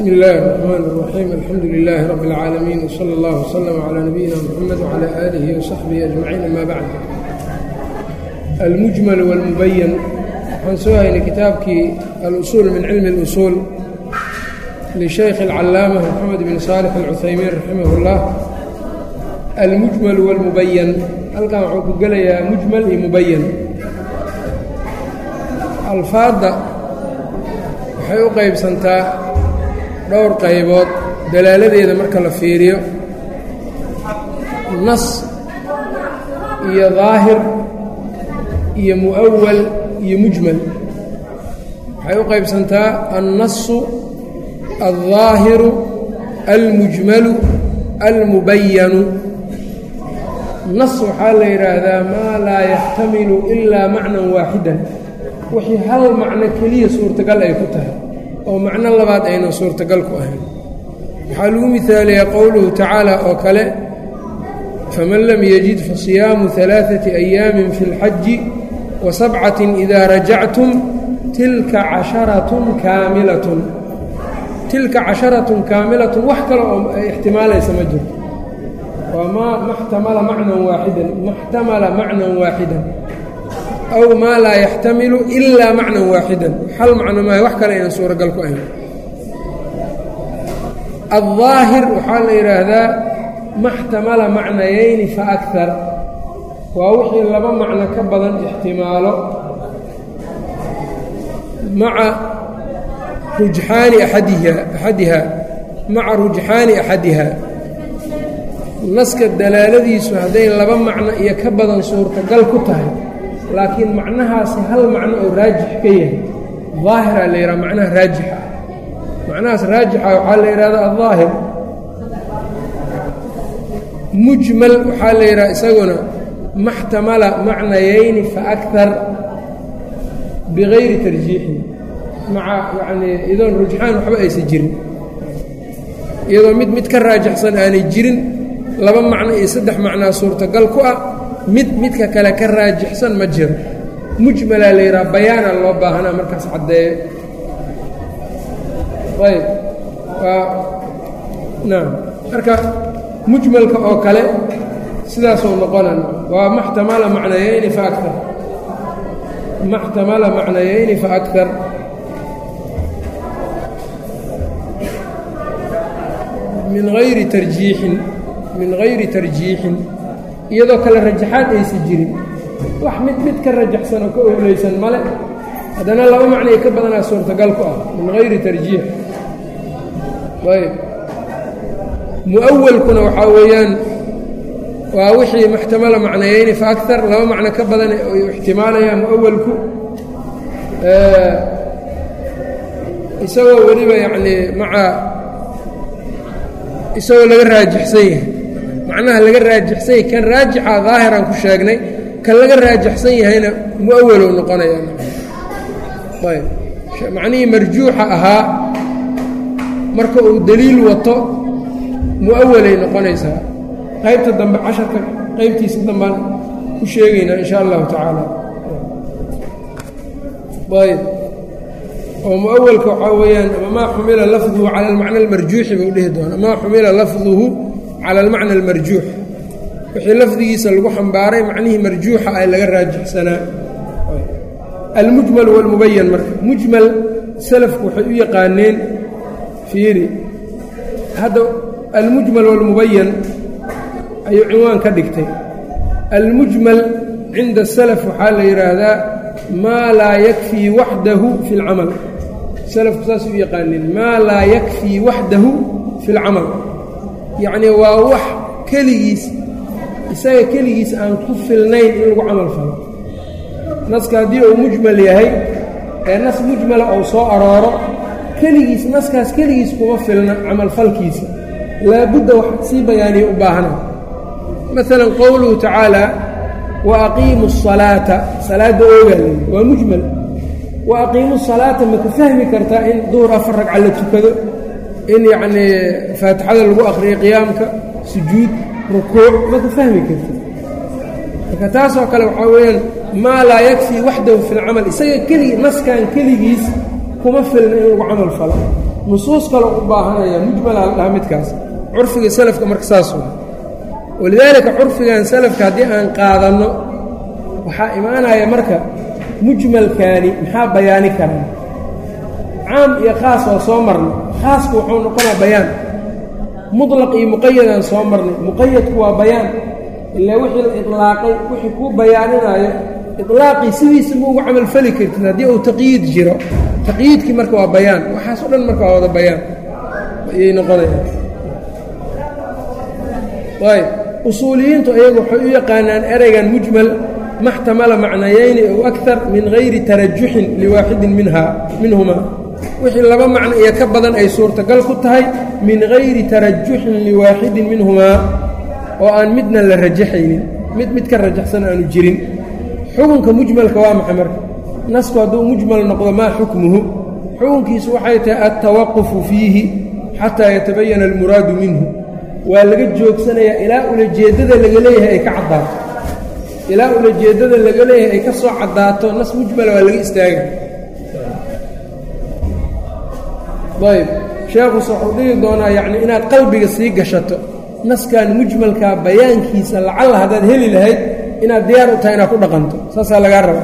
bsmi اllahi الرحmn الرaxيim alxamdu لilaahi rab اlcaalamiin wslى اllah wslm عlى nabiyina mxamed wعlى alihi وsaxbihi aجmaciin ama bacd almujmal wاlmubayan waxaan soo haynay kitaabkii alusuul min cilmi اlusuul lishaykh اlcalaama mxamed bn saalix اlcuhaymiin raximah اllah almujmal wاlmubayan halkan wuxuu ku gelayaa mujmal iyo mubayan alfaadda waxay u qaybsantaa dhowr qaybood. Dalaaladeeda marka la fiiriyo nas iyo daahir iyo mu'awal iyo mujmal. Waxay u qaybsantaa annasu aldaahiru almujmalu almubayanu nas waxaa la yidhaahdaa maa laa yaxtamilu ilaa macnan waaxidan. Wixii hal macno keliya suurtagal ay ku tahay oo macno labaad aynan suurtagal ku ahayn. Waxaa lagu mihaaliyaa qowluhu tacaala oo kale faman lam yajid fasiyaamu alaaثati ayaamin fi اlxaji wa sabcatin idaa rajactum tilka casharatun kaamilatun. Tilka casharatun kaamilatun wax kale oo ixtimaalaysa ma jirto. Waa ma maxtamala macnan waaxidan maxtamala macnan waaxidan aw maa laa yaxtamilu ilaa macnan waaxidan hal macno maayo wax kale aynan suuragal ku ahayn aldaahir waxaa la yidhaahdaa maxtamala macnayayni fa akar waa wixii laba macno ka badan ixtimaalo maca rujxaani aadiha axadiha maca rujxaani axadiha naska dalaaladiisu hadday laba macno iyo ka badan suurtagal ku tahay laakiin macnahaasi hal macno oo raajix ka yahay. Daahira la yidhaha macnaha raajixa macnahaas raajixa waxaa la yidhahdaa aldaahir mujmal waxaa la yidhaha isaguna maxtamala macnayayni fa akar bigayri tarjiixin. Maca yacnii iyadoon rujxaan waxba aysan jirin. Iyadoo mid mid ka raajixsan aanay jirin laba macno iyo saddex macnaa suurtagal ku ah mid midka kale ka raajixsan ma jiro. Mujmalaa la yidhaha bayaana loo baahanaa markaas caddeeyo ayb naam. Marka mujmalka oo kale sidaasuu noqonan waa maxtamala macnayayni fa akar maxtamala macnayayni fa akar min hayri tarjiixin. Min hayri tarjiixin iyadoo kale rajaxaad aysan jirin. Wax mid mid ka rajaxsan oo ka owleysan male haddana laba macnay ka badanaa suurtagal ku ah min hayri tarjiix. Ayb mu'awalkuna waxaa weeyaan waa wixii maxtamala macnayeyni fa akar laba macno ka badan u ixtimaalayaa mu'awalku isagoo weliba yacnii maca isagoo laga raajixsan yahay macnaha laga raajixsan yahay kan raajixa daahiraan ku sheegnay kan laga raajixsan yahayna mu'awalow noqonaya ayb. Macnihii marjuuxa ahaa marka uu deliil wato mu'awalay noqonaysaa. Qaybta dambe casharka qaybtiisa dambaan ku sheegaynaa in sha allahu tacaala. Oo mu'awalka waxaa weeyaan maa xumila lafduhu cala almacna almarjuuxi buu dhihi doona maa xumila lafduhu cala almacna almarjuux wixii lafdigiisa lagu xambaaray macnihii marjuuxa ay laga raajixsanaa almujmal walmubayan marka mujmal salafku waxay u yaqaaneen fiiri hadda almujmal walmubayan ayuu cinwaan ka dhigtay almujmal cinda salaf waxaa la yidhaahdaa maa laa yakfii waxdahu fi اlcamal salafku saasay u yaqaaneen maa laa yakfii waxdahu fi اlcamal yacnii waa wax keligiis isaga keligiis aan ku filnayn in lagu camal falo. Naska haddii uu mujmal yahay ee nas mujmala uu soo arooro keligiis naskaas keligiis kuma filna camalfalkiisa laabudda wax sii bayaaniya u baahana maalan qowluhu tacaala wa aqiimu الsalaata salaadda oogaale waa mujmal. Wa aqiimu salaata ma ka fahmi kartaa in duhur afar ragca la tukado in yacnii faatixada lagu aqriyo qiyaamka sujuud rukuuc ma ka fahmi karta marka taasoo kale waxaa weeyaan maa laa yakfii waxdahu fi lcamal isaga keligi naskan keligiis kuma filna in lagu camal falo. Nusuus kale u baahanaya mujmalaa la dhaha midkaas curfiga salafka marka saas wa walidaalika curfigan salafka haddii aan qaadanno waxaa imaanaya marka mujmalkaani maxaa bayaani karaa caam iyo khaas waa soo marnay khaasku wuxuu noqonaa bayaan. Mulaq iyo muqayadaan soo marnay. Muqayadku waa bayaan. Ilaa wixii la ilaaqay wixii kuu bayaaninaayo ilaaqii sidiisa ma ugu camalfali kartid haddii uu taqyiid jiro. Taqyiidkii marka waa bayaan. Waxaas o dhan marka waa wada bayaan. Ayay noqonayaan. Ayb usuuliyiintu ayagu waxay u yaqaanaan ereygan mujmal maxtamala macnayeyni ow akar min hayri tarajuxin liwaaxidin minhaa minhumaa wixii laba macno iyo ka badan ay suurtagal ku tahay min gayri tarajuxin liwaaxidin minhumaa oo aan midna la rajaxaynin mid mid ka rajaxsan aanu jirin. Xukunka mujmalka waa maxay marka? Nasku hadduu mujmal noqdo maa xukmuhu? Xukunkiisu waxay tahay altawaqufu fiihi xataa yatabayana almuraadu minhu. Waa laga joogsanayaa ilaa ulajeeddada laga leeyahay ay ka caddaato. Ilaa ulajeeddada laga leeyahay ay ka soo caddaato nas mujmala waa laga istaaga ayb. Sheekhus wuxuu dhihi doonaa yacni inaad qalbiga sii gashato. Naskan mujmalkaa bayaankiisa lacalla haddaad heli lahayd inaad diyaar u tahay inaad ku dhaqanto. Saasaa lagaa raba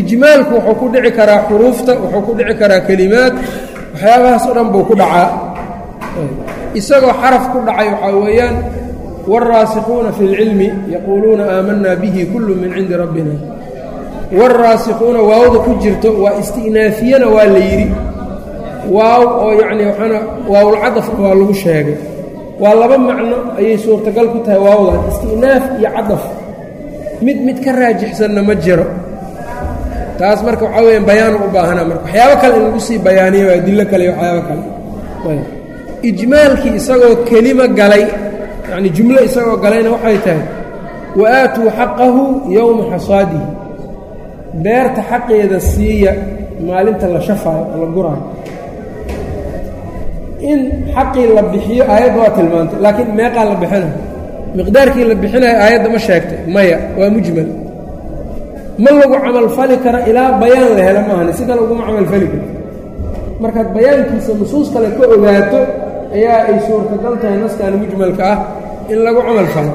ijmaalku wuxuu ku dhici karaa xuruufta wuxuu ku dhici karaa kelimaad. Waxyaabahaas o dhan buu ku dhacaa. Isagoo xaraf ku dhacay waxaa weeyaan wاlraasikuuna fi اlcilmi yaquuluuna aamanaa bihi kullu min cindi rabbina wاlraasikuuna waawda ku jirto waa isti'naafiyana waa la yidhi waaw oo yacni waxaana waawlcadafna waa lagu sheegay waa laba macno ayay suurtagal ku tahay waawdan isti'naaf iyo cadaf mid mid ka raajixsanna ma jiro taas marka waxaa weya bayaanu u baahana marka waxyaabo kale in lagu sii bayaaniyo adillo kale iyo waxyaabo kale ijmaalkii isagoo kelimo galay yacni jumlo isagoo galayna waxay tahay wa aatuu xaqahu yowma xasaadihi beerta xaqeeda siiya maalinta la shafaayo la guraayo. In xaqii la bixiyo aayadda waa tilmaantay laakiin meeqaa la bixinayo miqdaarkii la bixinayo aayadda ma sheegtay maya waa mujmal. Ma lagu camalfali karo ilaa bayaan la helo maahane si kale uguma camalfali karto markaad bayaankiisa nusuus kale ka ogaato ayaa ay suurtagal tahay naskan mujmalka ah in lagu camal falo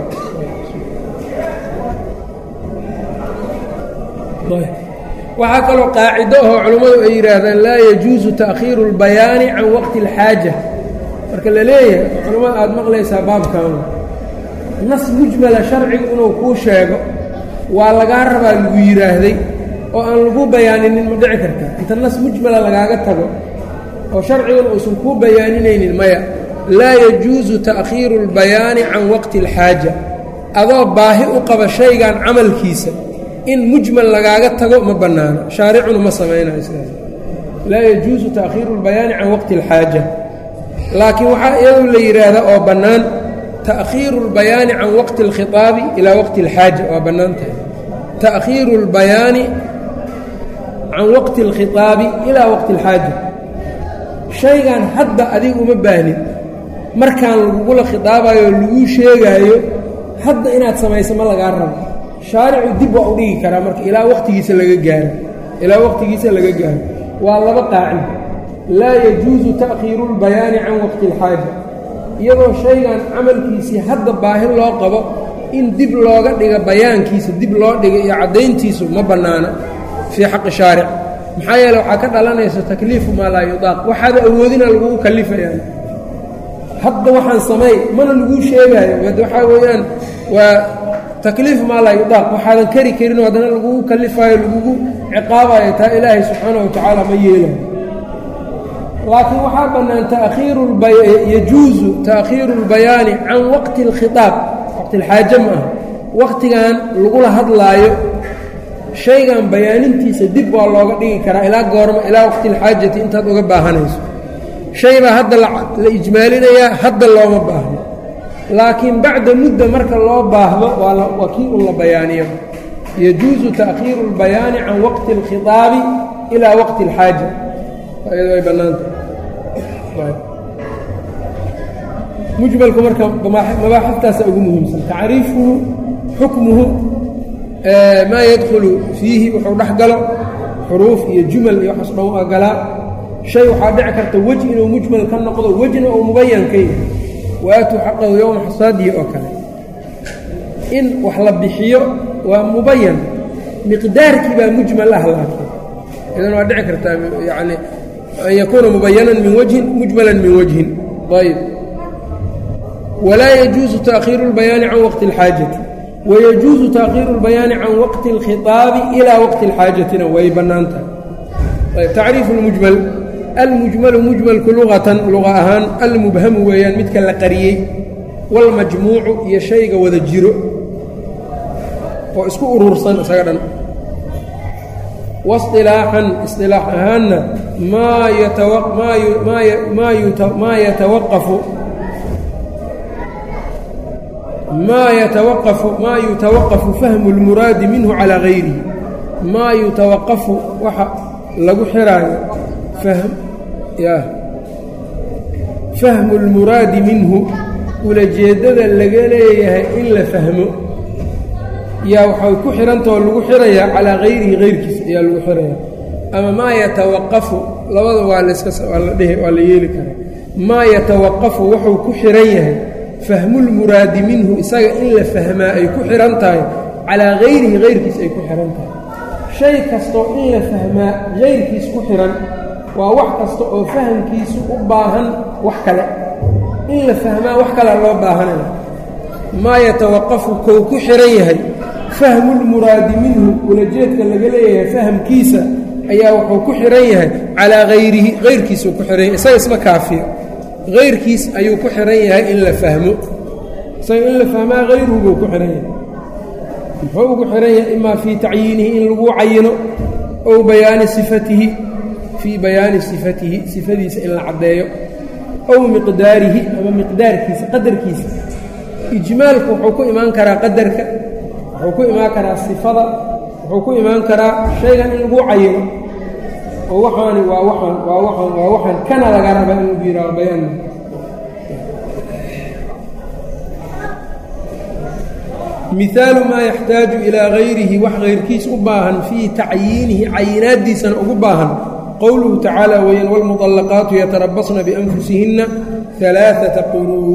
waxaa kaloo qaacido ahoo culammadu ay yidhaahdaan laa yajuusu ta'khiiru اlbayaani can waqti اlxaaja marka la leeyahay culammada aad maqlaysaa baabkan nas mujmala sharcigu inuu kuu sheego waa lagaa rabaa lagu yidhaahday oo aan lagu bayaaninin ma dhici karta inta nas mujmala lagaaga tago oo sharcigan uusan kuu bayaaninaynin maya laa yajuusu ta'khiiru اlbayaani can waqti اlxaaja adoo baahi u qaba shaygan camalkiisa in mujmal lagaaga tago ma bannaano shaaricuna ma samaynayo sidaas laa yajuusu ta'khiiru اlbayaani can waqti اlxaaja laakiin waxaa iyadoo la yidhaahdaa oo bannaan ta'khiiru اlbayaani can waqti اlkhiطaabi ilaa waqti اlxaaja waa bannaan tahay ta'khiiru اlbayaani can waqti اlkhiطaabi ilaa waqti اlxaaja shaygan hadda adiga uma baahnin markaan lagugula khidaabayo oo laguu sheegaayo hadda inaad samayso ma lagaa rabo shaaricu dib waa u dhigi karaa marka ilaa waqtigiisa laga gaaro ilaa waqtigiisa laga gaaro. Waa laba qaacida laa yajuusu ta'khiiru اlbayaani can waqti اlxaaja iyadoo shaygan camalkiisii hadda baahi loo qabo in dib looga dhiga bayaankiisa dib loo dhiga iyo caddayntiisu ma bannaana fii xaqi shaaric. Maxaa yeele waxaa ka dhalanaysa takliifu maa laa yudaaq. Waxaada awoodina lagugu kallifayaan. Hadda waxaan samay mana laguu sheegaayo. Waxaa weeyaan waa takliifu maa laa yudaaq waxaadan kari karinoo haddana lagugu kallifaayo lagugu ciqaabayo taa ilaahay subxaana wa tacaala ma yeelayo laakiin waxaa bannaan taakhiiru yajuusu ta'khiiru اlbayaani can waqti اlkhiطaab waqti اlxaaje ma aha waqtigan lagula hadlaayo shaygan bayaanintiisa dib waa looga dhigi karaa ilaa goorma ilaa waqti اlxaajati intaad uga baahanayso shay baa hadda la ijmaalinayaa hadda looma baahno laakiin bacda mudda marka loo baahdo waa kii un la bayaaniyo yajuusu ta'khiiru اlbayaani can waqti اlkhiطaabi ilaa waqti اlxaaja iyado ay bannaanta mujmalku marka mabaaxiftaasa ugu muhiimsan tacriifuhu xukmuhu maa yadkhulu fiihi wuxuu dhex galo xuruuf iyo jumal iyo waxaas dhow agalaa shay waxaa dhici karta weji inuu mujmal ka noqdo wejna uu mubayan ka yahay waatuu xaqahu yowma xasaadihi oo kale in wax la bixiyo waa mubayan miqdaarkii baa mujmal ah laakiin idan waa dhici kartaa yacni an yakuuna mubayanan min wajhin mujmalan min wajhin ayb walaa yajuusu taakhiiru اlbayaani can waqti اlxaajati wayajuusu taakhiiru اlbayaani can waqti اlkhiطaabi ilaa waqti اlxaajatina way bannaan tahay ayb tacriifu اlmujmal almujmalu mujmalku luqatan luqa ahaan almubhamu weeyaan midka la qariyey wاlmajmuucu iyo shayga wada jiro oo isku urursan isaga dhan wasilaaxan isilaax ahaanna maa yatawaqafu maa yutawaqafu fahmu اlmuraadi minhu calaa gayrihi maa yutawaqafu waxa lagu xiraayo fahmu اlmuraadi minhu ulajeeddada laga leeyahay in la fahmo yaa waxay ku xihantao lagu xirayaa calaa hayrihi hayrkiisa ayaa lagu xirayaa ama maa yatawaqafu labada waa laskawaa la dhehi waa la yeeli karaa maa yatawaqafu wuxuu ku xihan yahay fahmulmuraadi minhu isaga in la fahmaa ay ku xidhan tahay calaa hayrihi hayrkiis ay ku xidhan tahay shay kastoo in la fahmaa hayrkiis ku xidhan waa wax kasta oo fahamkiisu u baahan wax kale. In la fahmaa wax kalea loo baahanaya maa yatawaqafu kou ku xidhan yahay. Fahmulmuraadi minhu ulajeedka laga leeyahay fahamkiisa ayaa wuxuu ku xidhan yahay. Calaa hayrihi hayrkiisuu ku xidhan yahay. Isaga isma kaafiyo. Hayrkiis ayuu ku xidhan yahay in la fahmo. Isaga in la fahmaa hayruhu buu ku xidhan yahay. Muxuu ugu xidhan yahay imaa fii tacyiinihi in lagu cayino ow bayaani sifatihi fii bayaani sifatihi sifadiisa in la caddeeyo ow miqdaarihi ama miqdaarkiisa qadarkiisa. Ijmaalku wuxuu ku imaan karaa qadarka wuxuu ku imaan karaa sifada wuxuu ku imaan karaa shaygan in lagu cayino oo waxaani waa waxaan waa waxaan waa waxaan kana laga raba in lagu yidhaaho bayaan mihaalu maa yaxtaaju ilaa hayrihi wax hayrkiis u baahan fii tacyiinihi cayinaaddiisana ugu baahan qowluhu tacaala weyan wاlmuطallaqaatu yatarabasna bianfusihinna alaaثata quruu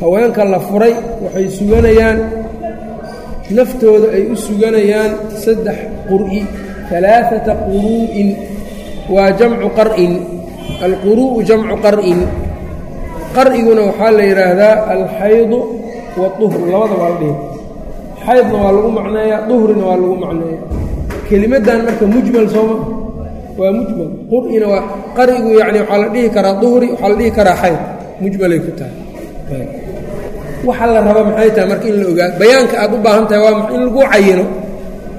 haweenka la furay waxay suganayaan naftooda ay u suganayaan saddex qur'i alaaثata quruu'in waa jamcu qar'in alquru'u jamcu qar'in qar'iguna waxaa la yidhaahdaa alxaydu waduhru labada waa la dhihi xaydna waa lagu macneeyaa duhrina waa lagu macneeya kelimaddan marka mujmal sooma waa mujmal. Qur'ina waa qar'igu yacni waxaa la dhihi karaa duhri waxaa la dhihi karaa xayd mujmalay ku tahay. Waxa la raba maxay tahay marka in la ogaa bayaanka aad u baahan tahay waa in lagu cayino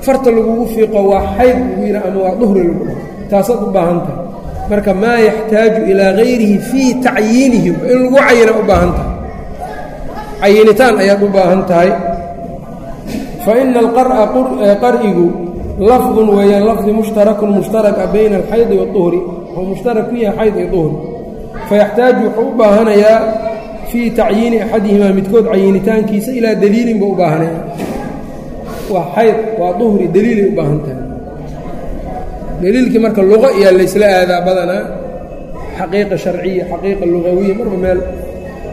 farta lagugu fiiqo waa xayd lagu yidha ama waa duhri lagu dhaho taasaad u baahan tahay. Marka maa yaxtaaju ilaa hayrihi fii tacyiinihi in lagu cayina u baahan tahay. Cayinitaan ayaad u baahan tahay. Fa ina alqar'a qar'igu lafdun weeyaan lafdi mushtarakun mushtaraka bayna alxaydi waduhri wuxuu mushtarak ku yahay xayd iyo duhri. Fayaxtaaju wuxuu u baahanayaa fii tacyiini axadihimaa midkood cayinitaankiisa ilaa daliilin buu u baahanaya waa xayd waa duhri daliilay u baahan tahay. Daliilkii marka luqa iyaa laysla aadaa badanaa. Xaqiiqa sharciya xaqiiqa lugawiya marba meel.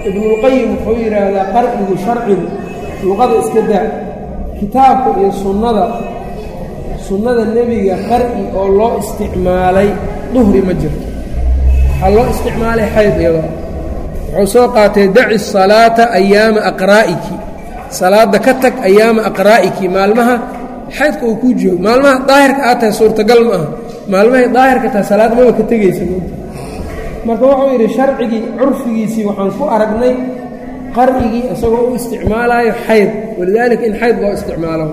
Ibnulqayim wuxuu yidhaahdaa qarcigu sharcigu luqada iska daa kitaabka iyo sunnada sunnada nebiga qar'i oo loo isticmaalay duhri ma jirto. Waxaa loo isticmaalay xayd iyadoo. Wuxuu soo qaatay daci salaata ayaama aqraa'iki. Salaadda ka tag ayaama aqraa'iki maalmaha xaydka uu kuu joogo. Maalmaha daahirka aad tahay suurtagal ma aha. Maalmahay daahirka tahay salaad maba ka tegaysa marka wuxuu yidhi sharcigii curfigiisii waxaan ku aragnay qar'igii isagoo u isticmaalaayo xayd. Walidaalika in xayd loo isticmaalo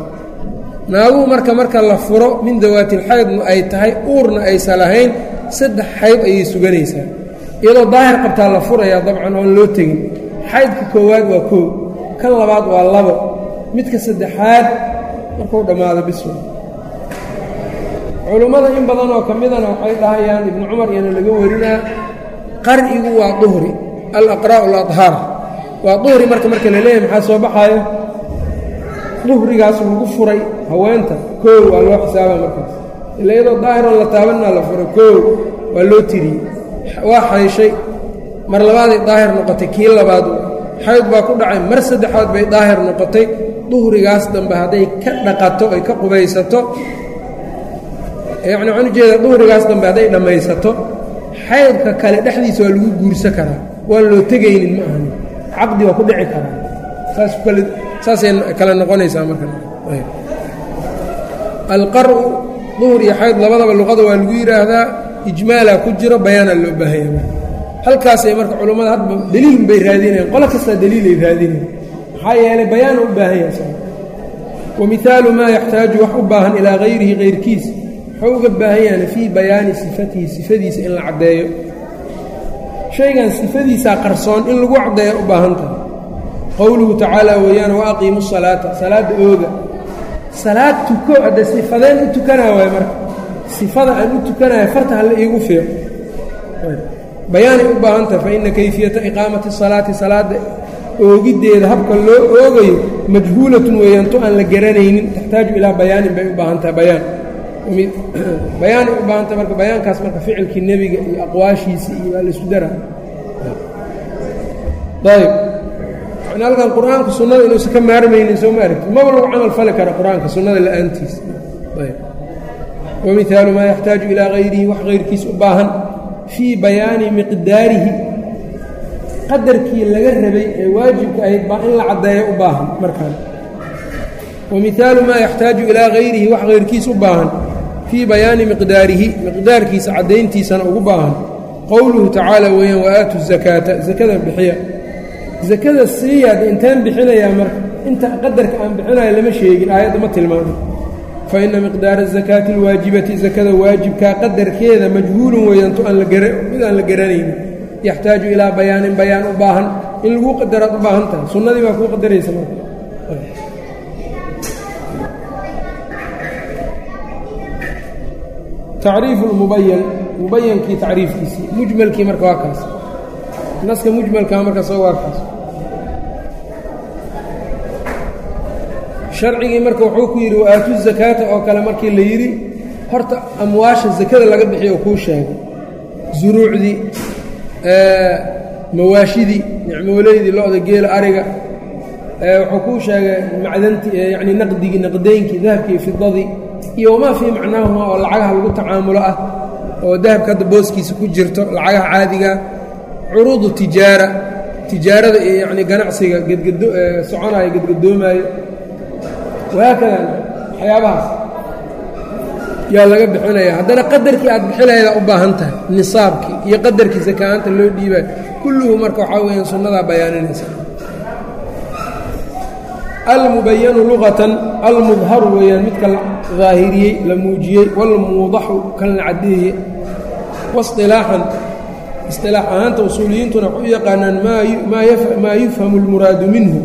naaguhu marka marka la furo min dawaatilxaydnu ay tahay uurna aysa lahayn saddex xayd ayay suganaysaa. Iyadoo daahir qabtaa la furayaa dabcan oon loo tegin. Xaydka koowaad waa koow kan labaad waa labo. Midka saddexaad markuu dhammaado biswa culummada in badan oo ka midana waxay dhahayaan ibnu cumar iyana laga warinaa qar'igu waa duhri alaqraa'u aladhaar. Waa duhri marka marka la leeyahay maxaa soo baxaayo? Duhrigaas lagu furay haweenta koow waa loo xisaaba markaas. Ila iyadoo daahiroon la taabanaa la furo koow waa loo tiriyey waa xayshay mar labaaday daahir noqotay kii labaad xayd baa ku dhacay mar saddexaad bay daahir noqotay. Duhrigaas dambe hadday ka dhaqato ay ka qubaysato yacni waxaan ujeeda duhrigaas dambe hadday dhammaysato xaydka kale dhexdiisa waa lagu guursan karaa waan loo tegaynin ma ahani caqdi waa ku dhici karaa. Saas kale saasay kale noqonaysaa marka alqar'u duhur iyo xayd labadaba luqada waa lagu yidhaahdaa ijmaalaa ku jiro bayaanaa loo baahanya halkaasay marka culammada hadba deliilun bay raadinayaan qolo kastaa deliilay raadinayan maxaa yeelay bayaana u baahan yahay wa mihaalu maa yaxtaaju wax u baahan ilaa hayrihi hayrkiis wuxuu uga baahan yahana fii bayaani sifatihi sifadiisa in la caddeeyo. Shaygan sifadiisaa qarsoon in lagu caddeeya u baahan tahay. Qowluhu tacaala weeyaan wa aqiimu salaata salaadda ooga salaad tuko hadde sifadeen u tukanaa waay marka. Sifada aan u tukanaya farta halle iigu fiiqo bayaanay u baahan tahay fa inna kayfiyata iqaamati salaati salaadda oogiddeeda habka loo oogayo majhuulatun weeyaan tu aan la garanaynin taxtaaju ilaa bayaanin bay u baahan tahay bayaan bayaanay u baahan tahay marka bayaankaas marka ficilkii nebiga iyo aqwaashiisa iyo waa la isku daraa ayb yani halkan qur'aanka sunnada inuusan ka maarmaynin soo ma maba lagu camal fali kara qur'aanka sunnada la'aantiisa wamihaalu maa yaxtaaju ilaa hayrihi wax hayrkiis u baahan fii bayaani miqdaarihi. Qadarkii laga rabay ee waajibka ahayd baa in la caddeeyo u baahan markaan. Wa mihaalu maa yaxtaaju ilaa hayrihi wax hayrkiis u baahan fii bayaani miqdaarihi. Miqdaarkiisa caddayntiisana ugu baahan. Qowluhu tacaala weeyaan wa aatu zakaata. Sakada bixiya sakada siiyaad intaan bixinayaa marka inta qadarka aan bixinaya lama sheegin aayadda ma tilmaamo fa inna miqdaara azakaati alwaajibati sakada waajibkaa qadarkeeda majhuulun weeyaan mid aan la garanaynin. Yaxtaaju ilaa bayaanin bayaan u baahan in laguu qadaraad u baahan tahay. Sunnadii baa kuu qadaraysa marka. Tacriifu lmubayan mubayankii tacriifkiisii mujmalkii marka waa kaas naska mujmalkaa marka soo waa kaas sharcigii marka wuxuu ku yidhi wa-aatu zakaata oo kale markii la yidhi horta amwaasha sakada laga bixiyo oo kuu sheegay zuruucdii mawaashidii nicmooleydii lo-da geela ariga. Wuxuu kuu sheegay macdanti yacni naqdigii naqdaynkii dahabkii fidadii iyo wamaa fii macnaahuma oo lacagaha lagu tacaamulo ah oo dahabka hadda booskiisa ku jirto lacagaha caadiga curuudu tijaara tijaarada iyo yacni ganacsiga gedgado soconaayo gedgadoomaayo wahaakada waxyaabahaas. Yaa laga bixinaya. Haddana qadarkii aad bixinaydaa u baahan tahay nisaabkii iyo qadarkii sakaa'anta loo dhiibaayo kulluhu marka waxaa weeyaan sunnadaa bayaaninaysa almubayanu luqatan almudharu weeyaan midka la daahiriyey la muujiyey walmuudaxu kan la caddeeye wasilaaxan isilaax ahaanta usuuliyiintuna waxay u yaqaanaan maa yufhamu almuraadu minhu.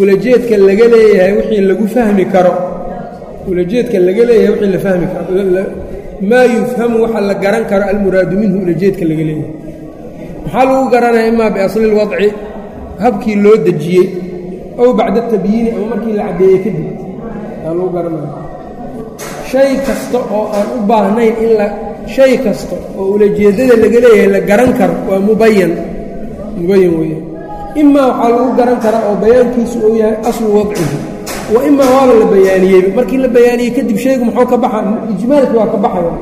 Ulajeedka laga leeyahay wixii lagu fahmi karo. Ulajeedka laga leeyahay wixii la fahmi karo maa yufhamu waxa la garan karo almuraadu minhu ulajeedka laga leeyahay. Maxaa lagu garanaya imaa biasli lwadci habkii loo dejiyey ow bacda tabyiini ama markii la caddeeyey kadib. Aa lagu garanaya shay kasta oo aan u baahnayn in la shay kasta oo ulajeeddada laga leeyahay la garan karo waa mubayan mubayan weeyaan imaa waxaa lagu garan karaa oo bayaankiisu uu yahay aslu wadcihi. Wa imaa waaba la bayaaniyeyba markii la bayaaniyey kadib shaygu muxuu ka baxa ijmaalkii waa ka baxaya.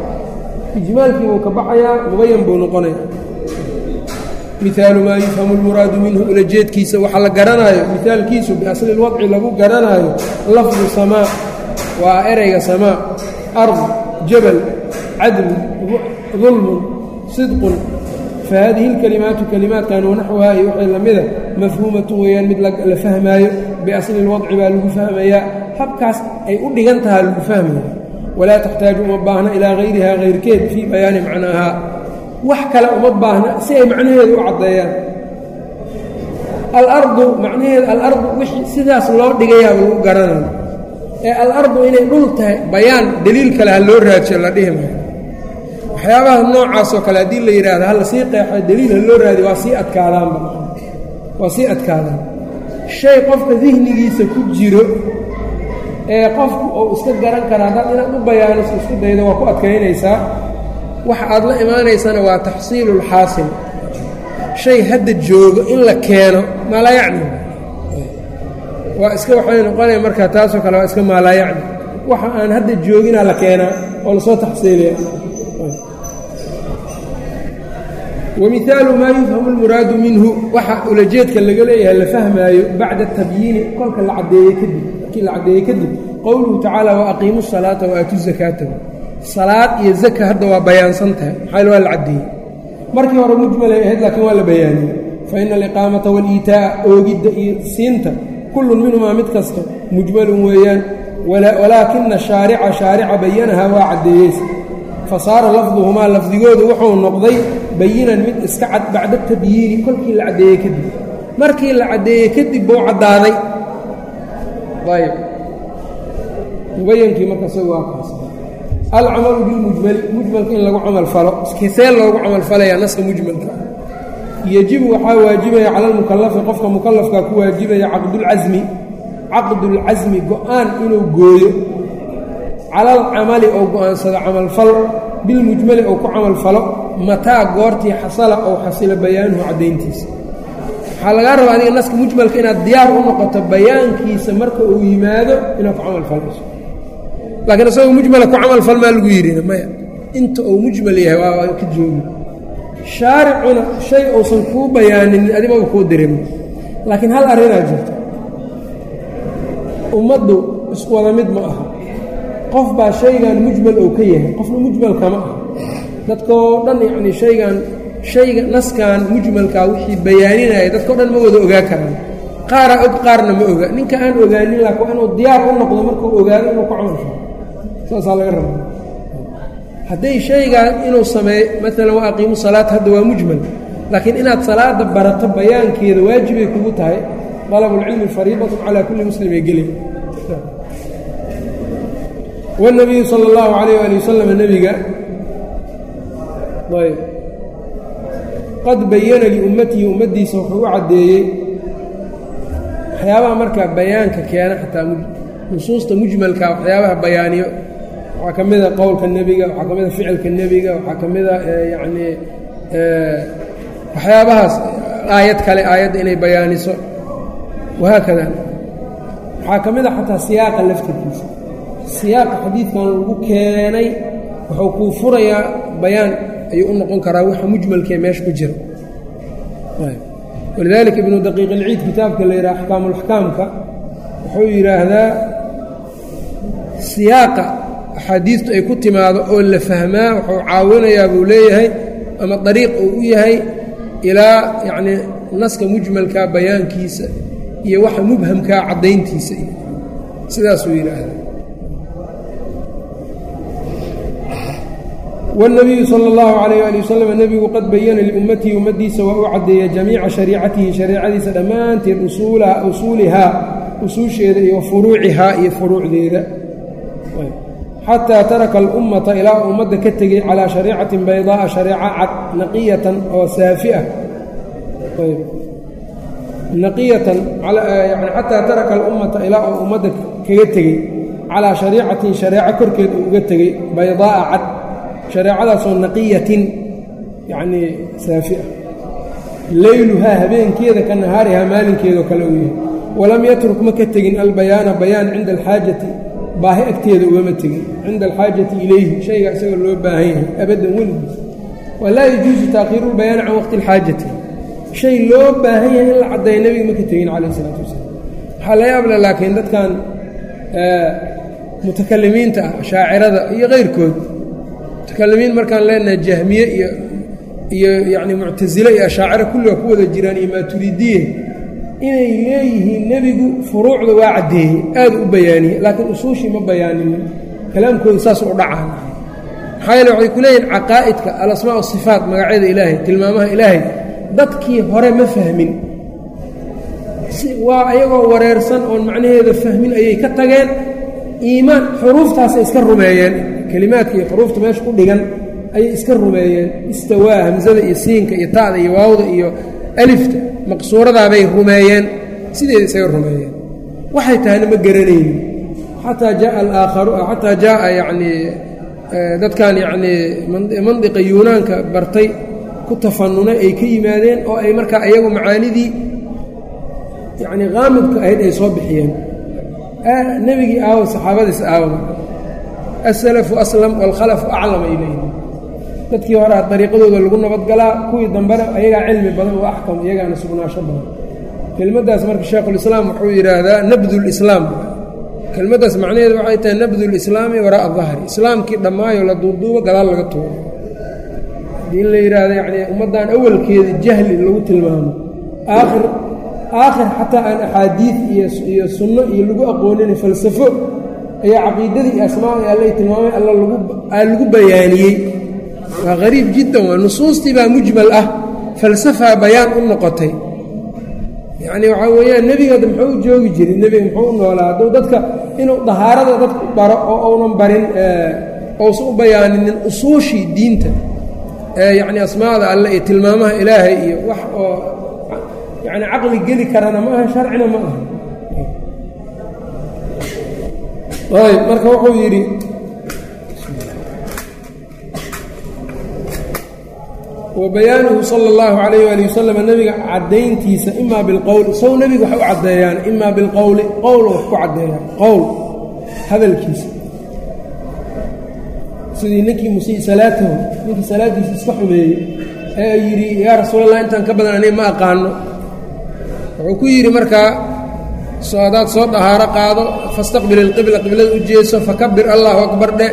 Ijmaalkii buu ka baxayaa mubayan buu noqonaya mihaalu maa yufhamu lmuraadu minhu ulajeedkiisa waxa la garanaayo mihaalkiisu biasli lwadci lagu garanaayo lafdu samaa waa erayga samaa ard jabal cadl dulmun sidqun fahadihi اlkalimaatu kalimaadkan wanaxwaha iyo waxay lamida mafhuumatu weeyaan mid la fahmaayo biasli اlwadci baa lagu fahmayaa habkaas ay u dhigan tahaa lagu fahmaya walaa taxtaaju uma baahna ilaa hayriha hayrkeed fii bayaani macnaahaa wax kale uma baahna si ay macnaheedu u caddeeyaan alardu macnaheeda alardu wixii sidaas loo dhigayaaba lagu garanayo ee alardu inay dhul tahay bayaan deliil kale ha loo raajiyo la dhihi maayo waxyaabaha noocaasoo kale haddii la yidhaahdo hala sii qeexo deliil ha loo raadiyo waa sii adkaadaanba waa sii adkaadaan. Shay qofka dihnigiisa ku jiro ee qofku uu iska garan kara haddaad inaad u bayaaniso isku daydo waa ku adkaynaysaa. Waxa aad la imaanaysana waa taxsiilu lxaasil shay hadda joogo in la keeno maalaayacni waa iska waxay noqonaya markaa taasoo kale waa iska maalaayacni waxa aan hadda jooginaa la keenaa oo la soo taxsiiliya wamihaalu maa yufhamu lmuraadu minhu waxa ulajeedka laga leeyahay la fahmaayo bacda tabyiini kolka la caddeeye kadib markii la caddeeye kadib qowluhu tacaala wa aqiimu salaata wa aatu zakaata salaad iyo zaka hadda waa bayaansan tahay maxaa waa la caddeeyey markii hore mujmalay ahayd laakiin waa la bayaaniyey. Fa ina aliqaamata waaliitaa'a oogidda iyo siinta kullun minhumaa mid kasta mujmalun weeyaan walaakina shaarica shaarica bayanahaa waa caddeeyeysa fa saara lafduhumaa lafdigoodu wuxuu noqday bayinan mid iska cad bacda tabyiini kolkii la caddeeyey kadib. Markii la caddeeyey kadib buu caddaaday. Ayb mubayankii marka isagu waa kaas. Alcamalu bilmujmali mujmalka in lagu camal falo see loogu camal falayaa naska mujmalka. Yejibu waxaa waajibaya cala almukalafi qofka mukalafkaa ku waajibaya caqdulcasmi caqdulcasmi go'aan inuu gooyo cala alcamali oo go'aansado camalfal bilmujmali ou ku camal falo mataa goortii xasala ou xasilo bayaanuhu caddayntiisa. Waxaa lagaa rabaa adiga naska mujmalka inaad diyaar u noqoto bayaankiisa marka uu yimaado inaad ku camal falayso laakiin isagoo mujmala ku camal fal maa lagu yidhina maya. Inta uu mujmal yahay waa ka joogi. Shaaricuna shay uusan kuu bayaaninin adibaba kuu dirimo laakiin hal arrinaa jirta ummaddu isku wada mid ma aha qof baa shaygan mujmal ou ka yahay. Qofna mujmal kama aha. Dadkoo dhan yacnii shaygan shayga naskan mujmalkaa wixii bayaaninaya dadkao dhan ma wada ogaa karaan. Qaaraa og qaarna ma oga. Ninka aan ogaanin waa inuu diyaar u noqdo markuu ogaado inuu ku camal saasaa laga rabaa. Hadday shaygaa inuu sameeyo maalan waa aqiimu salaat hadda waa mujmal. Laakiin inaad salaada barato bayaankeeda waajibay kugu tahay. Dalabulcilmi fariidatun calaa kulli muslimee gelay wاnabiyu sal اllahu alayh ali wasalam nebiga ayb qad bayana liummatihi ummaddiisa wuxuu u caddeeyey waxyaabaha markaa bayaanka keena xataa nusuusta mujmalka waxyaabaha bayaaniyo waxaa ka mida qowlka nebiga waxaa ka mida ficilka nebiga waxaa ka mida yacnii waxyaabahaas aayad kale aayadda inay bayaaniso wahaakada waxaa ka mida xataa siyaaqa laftirkiisa siyaaqa xadiidkan lagu keenay wuxuu kuu furayaa bayaan ayuu u noqon karaa waxa mujmalkee meesha ku jira. Walidaalika ibnu daqiiq ilciid kitaabka la yidhaha axkaamulaxkaamka wuxuu yidhaahdaa siyaaqa axaadiistu ay ku timaado oo la fahmaa wuxuu caawinayaa buu leeyahay ama dariiq uu u yahay ilaa yacnii naska mujmalkaa bayaankiisa iyo waxa mubhamkaa caddayntiisa. Sidaasuu yidhaahdaa wاnabiyu sala اllahu calayh ali wasalam nebigu qad bayana liummatihi ummaddiisa waa u caddeeya jamiica shariicatihi shareicadiisa dhammaanteed usuulihaa usuusheeda iyo furuucihaa iyo furuucdeeda xataa taraka alummata ilaa ummadda ka tegay calaa shareecatin baydaa'a shareeca cad naqiyatan oo saafi ah naqiyatan yani xataa taraka alummata ilaa oo ummadda kaga tegey calaa shariicatin shareeco korkeed uu uga tegey baydaa'a cad shareecadaasoo naqiyatin yacnii saafi ah leyluhaa habeenkeeda ka nahaarihaa maalinkeedao kale uu yahay. Walam yatruk ma ka tegin albayaana bayaan cinda alxaajati baahi agteeda ugama tegin. Cinda alxaajati ilayhi shayga isagoo loo baahan yahay abaddan weligiis walaa yajuusu taakhiiru lbayaani can waqti alxaajati. Shay loo baahan yahay in la caddeeya nebiga ma ka tegin calayh isalaatu wasalaam waxaa la yaable laakiin dadkan mutakalimiinta ah shaacirada iyo kayrkood mutakalimiin markaan leenahay jahmiye iyo iyo yacni muctasile iyo ashaaciro kulliga ku wada jiraan iyo maaturiidiye inay leeyihiin nebigu furuucda waa caddeeyey aada u bayaaniyey laakiin usuushii ma bayaaninin kalaamkooda saas u dhacaan maxaa yeele waxay ku leeyihiin caqaa'idka alasmaa asifaat magacyada ilaahay tilmaamaha ilaahay dadkii hore ma fahmin. Waa ayagoo wareersan oon macnaheeda fahmin ayay ka tageen iimaan xuruuftaasay iska rumeeyeen kelimaadka iyo xuruufta meesha ku dhigan ayay iska rumeeyeen. Istawaa hamsada iyo siinka iyo ta'da iyo waawda iyo alifta maqsuuradaabay rumeeyeen. Sideeda isaga rumeeyeen. Waxay tahayna ma garanaynin. Xataa jaaa alaakharu xataa jaaa yacnii dadkan yacnii mandiqa yuunaanka bartay ku tafanunay ay ka yimaadeen oo ay markaa iyagu macaanidii yacnii qaamidka ahayd ay soo bixiyeen. Nebigii aawo saxaabadiis aawo asalafu aslam waalkhalafu aclam ay leeyihiin dadkii horea dariiqadooda lagu nabadgalaa kuwii dambena ayagaa cilmi badan oo axkam iyagaana sugnaasho badan kelmaddaas marka sheekhulislaam wuxuu yidhaahdaa nabdulislaam kelmaddaas macnaheedu waxay tahay nabdulislaami waraa'a dahri islaamkii dhammaayo la duuduubo gadaal laga tuuro haddii in la yidhaahdo yacnii ummaddan awalkeeda jahli lagu tilmaamo aakhir aakhir xataa aan axaadiid iyo sunno iyo lagu aqoonin falsafo ayaa caqiidadii iyo asmaada allay tilmaamay alla aa lagu bayaaniyey. Waa qariib jiddan waa nusuustii baa mujmal ah falsafaa bayaan u noqotay. Yacnii waxaa weeyaan nebigeeda muxuu u joogi jiray nebiga muxuu u noolaa hadduu dadka inuu dahaarada dadku baro oo uunan barin ousan u bayaaninin usuushii diinta ee yacnii asmaada alle iyo tilmaamaha ilaahay iyo wax oo yacni caqli geli karana ma aha sharcina ma aha ayb marka wuxuu yidhi wa bayaanuhu sala اllahu calayh ali wasalam nebiga caddayntiisa imaa bilqowl isagu nebiga wax u caddeeyaan imaa bilqowli qowl wax ku caddeeyaan qowl hadalkiisa. Sidii ninkii musii salaatahu ninkii salaaddiisa iska xumeeyey ee yidhi yaa rasuulallah intaan ka badan aniga ma aqaano. Wuxuu ku yidhi markaa soo haddaad soo dahaaro qaado fastaqbil ilqibla qiblada u jeeso fakabir allahu akbar dhe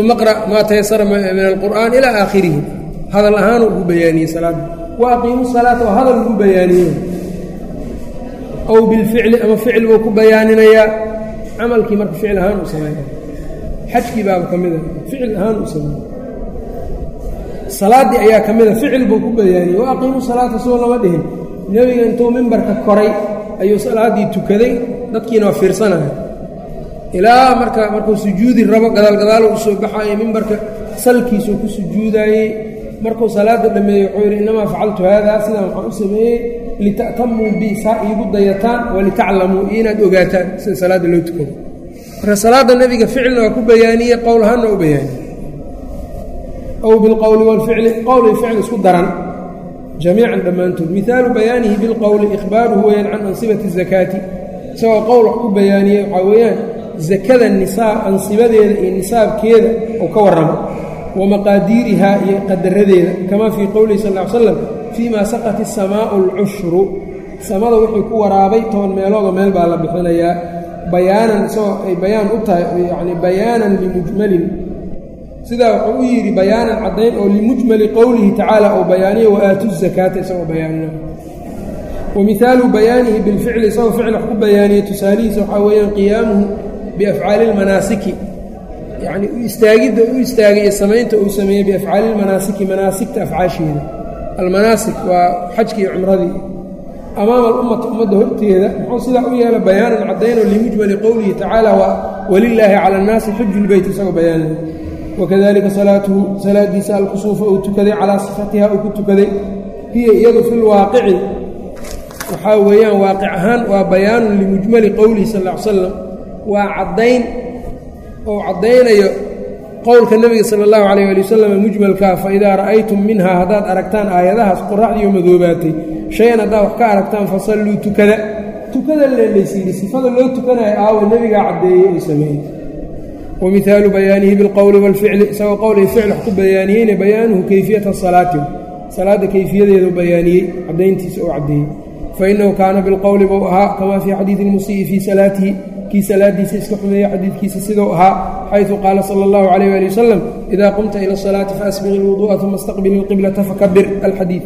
uma qra' maa tayasara min alqur'aan ilaa aakhirihi. Hadal ahaanu ugu bayaaniyey salaadda wa aqiimu salaata oo hadal ugu bayaaniye. Ow bilficli ama ficil buu ku bayaaninayaa. Camalkii marka ficil ahaan uu sameeya xajkii baaba ka mida ficil ahaan uu sameeya salaaddii ayaa ka mida ficil buu ku bayaaniyey. Wa aqiimu salaata soo lama dhihin. Nebiga intuu mimbarka koray ayuu salaaddii tukaday. Dadkiina waa fiirsanaya ilaa marka markuu sujuudi rabo gadaalgadaalo u soo baxayo mimbarka salkiisuu ku sujuudaayey markuu salaadda dhammeeyey wuxuu yidhi innamaa facaltu haadaa sidaan waxaan u sameeyey lita'tamuu bi saa iigu dayataan walitaclamuu iyo inaad ogaataan sida salaadda loo tukado marka salaadda nebiga ficilna waa ku bayaaniyey qowl ahaanna u bayaaniyey ow bilqowli waalficli qowl iyo ficil isku daran jamiican dhammaantood mihaalu bayaanihi bilqowli ikhbaaruhu weyaan can ansibati zakaati isagoo qowl wax ku bayaaniyey waxaa weeyaan sakada nisaab ansibadeeda iyo nisaabkeeda uu ka warramo wa maqaadiirihaa iyo qadaradeeda kamaa fii qowlihi sal ly slam fii maa saqat isamaa'u alcushru samada wuxuu ku waraabay toban meeloodoo meel baa la bixinayaa bayaanan isagoo ay bayaan u tahay yacni bayaanan limujmalin sidaa wuxuu u yidhi bayaanan caddayn oo limujmali qowlihi tacaala ou bayaaniyo wa aatu zakaata isagoo bayaanina. Wa mihaalu bayaanihi bilficli isagoo ficil wax ku bayaaniyey tusaalihiisa waxaa weeyaan qiyaamuhu biafcaali lmanaasiki yacni u istaagidda u istaagay iyo samaynta uu sameeyey biafcaali lmanaasiki manaasigta afcaasheeda. Almanaasik waa xajkii iyo cumradii. Amaama alummati ummadda horteeda muxuu sidaa u yeela bayaanan caddaynoo limujmali qowlihi tacaala walilaahi cala annaasi xiju lbeyt isagoo bayaanaya wakadalika salaatuhu salaadiisa alkusuufa uu tukaday calaa sifatiha uu ku tukaday hiya iyadu fi lwaaqici waxaa weeyaan waaqic ahaan waa bayaanun limujmali qowlihi sal ll ly slam waa caddayn ou caddaynayo qowlka nebiga sala allahu calayh ali wasalam mujmalkaa fa idaa ra'aytum minhaa haddaad aragtaan aayadahaas qoraxdiioo madoobaatay shay-an haddaad wax ka aragtaan fasalluu tukada tukada leelaysiiyey sifada loo tukanayo aawo nebigaa caddeeyey uu sameeyey wamihaalu bayaanihi bilqowli walficli isagoo qowlihi ficil wax ku bayaaniyeyna bayaanuhu keyfiyata salaati salaadda keyfiyadeedu bayaaniyey caddayntiisa oo caddeeyey fainahu kaana bilqowli buu ahaa kamaa fii xadiidi lmusii'i fii salaatihi kii salaadiisa iska xumeeya xadiidkiisa siduu ahaa xaysu qaala sala allahu calayh ali wasalam idaa qumta ila asalaati faasbiq ilwuduu'a uma istaqbil ilqiblata fakabir alxadiid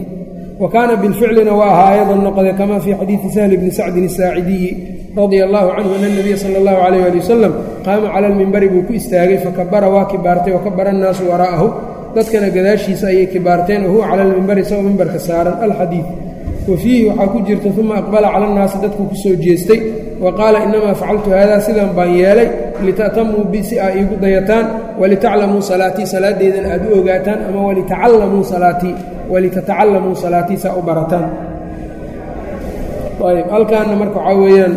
wa kaana bilficlina waa ahaa ayadan noqdee kamaa fii xadiidi sahli bni sacdin asaacidiyi radia allahu canhu ana nabiya sala allahu calayh ali wasalam qaama cala almimbari buu ku istaagay fakabara waa kibaartay wakabara annaasu waraa'ahu dadkana gadaashiisa ayay kibaarteen wa huwa cala almimbari isagoo mimbarka saaran alxadiid. Wa fiihi waxaa ku jirta uma aqbala cala annaasi dadkuu ku soo jeestay wa qaala inamaa facaltu haadaa sidan baan yeelay lita'tamuu bi si aa iigu dayataan walitaclamuu salaatii salaaddeedana aad u ogaataan ama walitacallamuu salaatii walitatacallamuu salaatii saa u barataan. Ayb halkaana marka waxaa weeyaan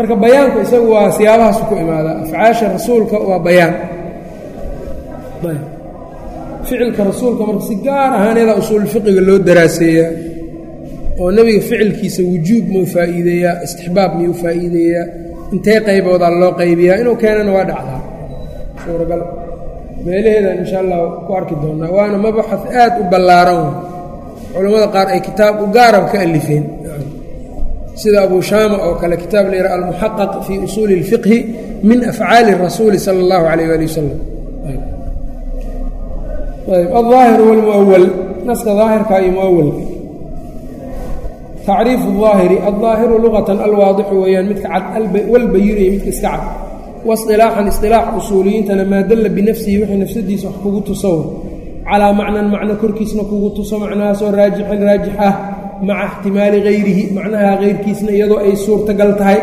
marka bayaanku isagu waa siyaabahaasu ku imaadaa afcaasha rasuulka waa bayaan. Ficilka rasuulka marka si gaar ahaaneeda usuulfiqiga loo daraaseeyaa oo nebiga ficilkiisa wujuub muu faa'iideeyaa istixbaab miyuu faa'iideeyaa intee qayboodaa loo qaybiyaa inuu keenana waa dhacdaa. Suuragal meelaheedan insha allah ku arki doonnaa waana mabaxad aad u ballaaran culammada qaar ay kitaab u gaarab ka alifeen sida abu shaama oo kale kitaab la yidhaha almuxaqaq fii usuuli اlfiqhi min afcaali الrasuuli sala اllahu alayh ali wasalam alظaahir wاlmuawal naska daahirka iyo muawalka tacriifu الظaahiri aلظaahiru lugatan alwaadixu weeyaan midka cad walbayinu iyo midka iska cad wasilaaxan isilaax usuuliyiintana maa dalla binafsihi wixii nafsadiisa wax kugu tusow calaa macnan macno korkiisna kugu tuso macnahaasoo raajixin raajix ah maca ixtimaali hayrihi macnaha hayrkiisna iyadoo ay suurtagal tahay.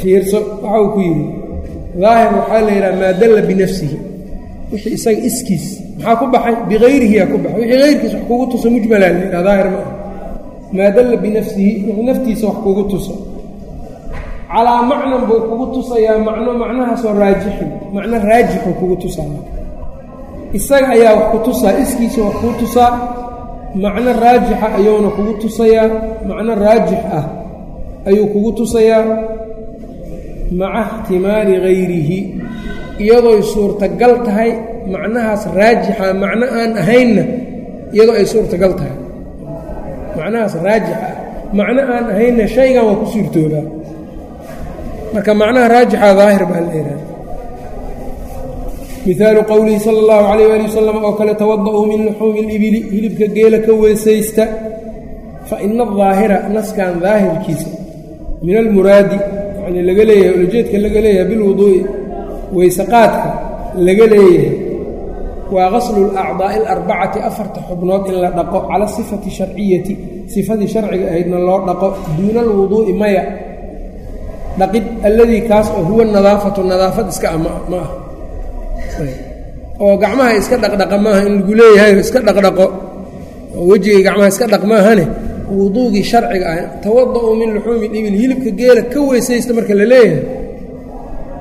Fiirso waxa uu ku yidhi daahir waxaa la yidhaha maa dalla binafsihi. Wixii isaga iskiis maxaa ku baxay? Bihayrihiyaa ku baxay. Wixii hayrkiis wax kugu tuso mujmalaa la yidhaha daahir ma maa dalla binafsihi wixii naftiisa wax kugu tuso. Calaa macnan buu kugu tusayaa macno macnahaasoo raajixin macno raajixuu kugu tusaa. Isaga ayaa wax ku tusaa iskiisa wax kuu tusaa macno raajixa ayuuna kugu tusayaa macno raajix ah ayuu kugu tusayaa maca ixtimaali hayrihi iyadooy suurtagal tahay macnahaas raajixa macno aan ahaynna iyadoo ay suurtagal tahay. Macnahaas raajix ah macno aan ahaynna shaygan waa ku suurtoobaa marka macnaha raajixa daahir baa la yidhaha mihaalu qowlihi sala allahu calayh ali wasalam oo kale tawada'uu min luxuumi libili hilibka geela ka weesaysta fa ina adaahira naskan daahirkiisa min almuraadi yacnii laga leeyahay ulajeedka laga leeyahay bilwuduu'i weysaqaadka laga leeyahay waa qaslu lacdaa'i alarbacati afarta xubnood in la dhaqo cala sifati sharciyati sifadii sharciga ahaydna loo dhaqo duuna alwuduu'i maya dhaqid alladii kaas oo huwa nadaafatu nadaafad iska ah ma ah oo gacmaha iska dhaqdhaqa maaha in lagu leeyahay iska dhaqdhaqo. Oo wejigay gacmaha iska dhaq maahane wuduugii sharciga ah tawada-u min luxuumi libil hilibka geela ka weysaysta marka la leeyahay.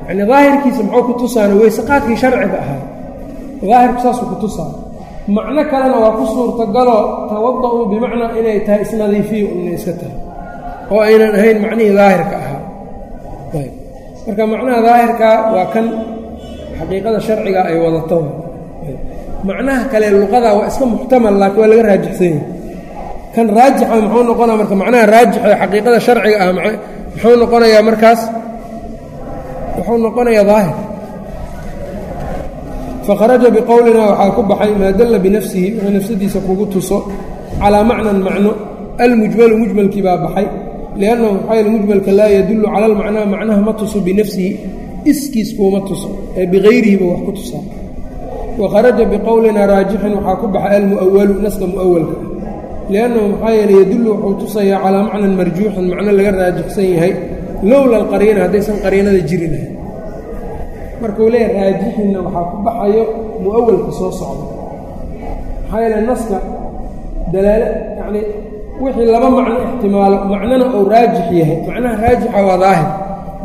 Yani daahirkiisa muxuu ku tusaana weysaqaadkii sharciga ahaa. Daahirku saasuu ku tusaa macno kalena waa ku suurtagaloo tawada-u bimacnaa inay tahay isnadiifiyo inay iska tahay. Oo aynan ahayn macnihii daahirka ahaa. Marka macnaha daahirka waa kan xaqiiqada sharciga ay wadato. Macnaha kale luqada waa iska muxtamal laakiin waa laga raajixsan yahay. Kan raajixa muxuu noqonaya marka macnaha raajixa ee xaqiiqada sharciga ah muxuu noqonayaa markaas? Wuxuu noqonayaa daahir. Fakharaja biqowlina waxaa ku baxay maa dalla binafsihi wuxuu nafsadiisa kugu tuso calaa macnan macno almujmalu mujmalkii baa baxay liannahu maxaa yele mujmalka laa yadullu cala almacnaa macnaha ma tuso binafsihi iskiis kuuma tuso ee bikayrihiba wax ku tusaa wakharaja biqowlina raajixin waxaa ku baxay almu'awalu naska mu'awalka liannahu maxaa yeele yadullu wuxuu tusayaa calaa macnan marjuuxin macno laga raajixsan yahay lowla alqariina haddaysan qariinada jiri lahayn markuu leeyahy raajixinna waxaa ku baxayo mu'awalka soo socda. Maxaa yeele naska dalaalo yacnii wixii laba macno ixtimaalo macnona uu raajix yahay. Macnaha raajixa waa daahir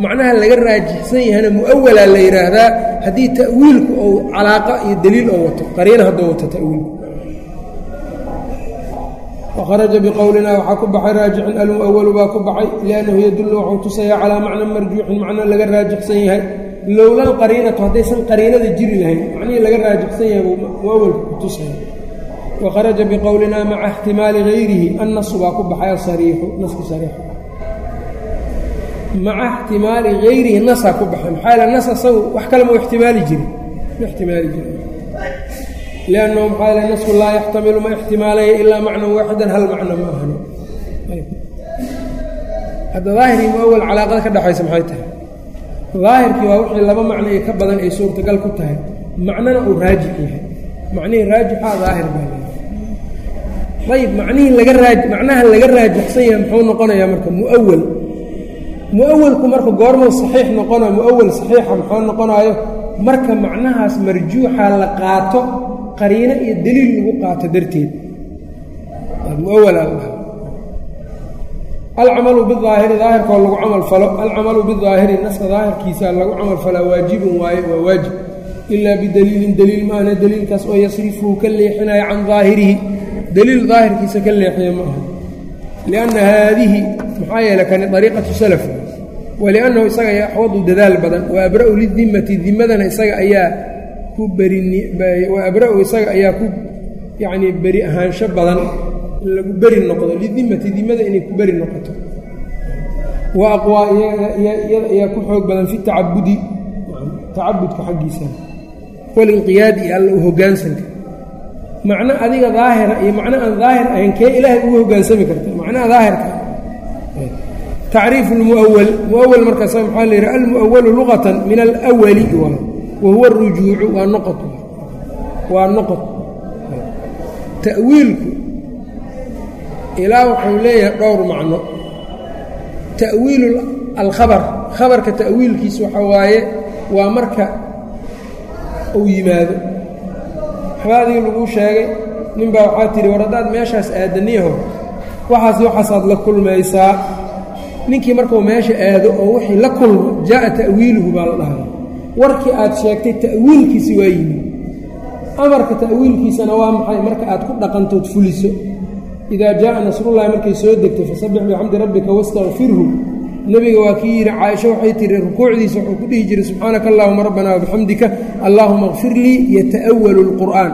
macnaha laga raajixsan yahana mu'awalaa la yidhaahdaa haddii ta'wiilku ou calaaqa iyo deliil oo wato qariina hadduu wato ta'wiilku wakharaja biqowlina waxaa ku baxay raajixin almu'awalu baa ku baxay liannahu yadullu wuxuu tusayaa calaa macnan marjuuxin macno laga raajixsan yahay. Lowla alqariinatu haddaysan qariinada jiri lahayn macnihii laga raajixsan yahay buu mu'awalku ku tusaya wakharaja biqowlina maca ixtimaali hayrihi annasu baa ku baxay asariixu nasku sariixu maca ixtimaali hayrihi nasaa ku baxay maxaa yaele nas asagu wax kale mau ixtimaali jiri ma ixtimaali jiri liannahu maxaa yaele nasku laa yaxtamilu ma ixtimaalaya ilaa macnan waaxidan hal macno ma ahani. Hadda daahiri muawal calaaqada ka dhexaysa maxay tahay? Daahirkii waa wixii laba macno iyo ka badan ay suurtagal ku tahay. Macnona uu raajix yahay. Macnihii raajixaa daahir baa ayib macnihii laga raa macnaha laga raajixsan yahay muxuu noqonayaa marka muawal muawalku marka goormuu saxiix noqona muawal saxiixa muxuu noqonaayo marka macnahaas marjuuxa la qaato qariino iyo deliil lagu qaato darteed. Alcamalu biaahiri daahirkoo lagu camal falo. Alcamalu bidaahiri naska daahirkiisa lagu camal falaa waajibun waaye waa waajib. Ilaa bidaliilin daliil maahna daliilkaas oo yasrifuhu ka leexinaya can daahirihi daliil daahirkiisa ka leexiya ma aha lianna haadihi maxaa yeele kani ariiqatu salaf. Waliannahu isaga axwadu dadaal badan. Wa abra'u lidimmati dimadana isaga ayaa ku beriwa abra'u isaga ayaa ku yacnii beri ahaansho badan lagu beri noqdo. Lidimati dimada inay ku beri noqoto. Wa aqwaa iyada ayaa ku xoog badan fi tacabudi. Tacabudka xaggiisa. Walinqiyaadi iyo alla u hoggaansanka macno adiga daahira iyo macno aan daahir ahayn kee ilaahay ugu hoggaansami karta? Macnaha daahirka tacriifu lmuawal muawal markaasa maxaa la yidhi almuawalu luqatan min alwali waay wa waa noqot waa noqot ta'wiilku ilaa wuxuu leeyahay dhowr macno. Ta'wiilu alkhabar khabarka ta'wiilkiisa waxa waaye waa marka uu yimaado. Waxba adigii laguu sheegay ninbaa waxaa tidhi war haddaad meeshaas aadaniyaho waxaas waxaasaad la kulmaysaa ninkii markuu meesha aado oo wixii la kulmo jaa'a ta'wiiluhu baa la dhahay warkii aad sheegtay ta'wiilkiisi waa yimid. Amarka ta'wiilkiisana waa maxay? Marka aad ku dhaqantood fuliso. Idaa jaaa nasrullahi markay soo degtay fasabbix bixamdi rabbika wastakfirhu nebiga waa kii yidhi caaisho waxay tihi rukuucdiisa wuxuu ku dhihi jiray subxaanaka allahuma rabbana wabixamdika allaahuma kfir lii yata'walu lqur'aan.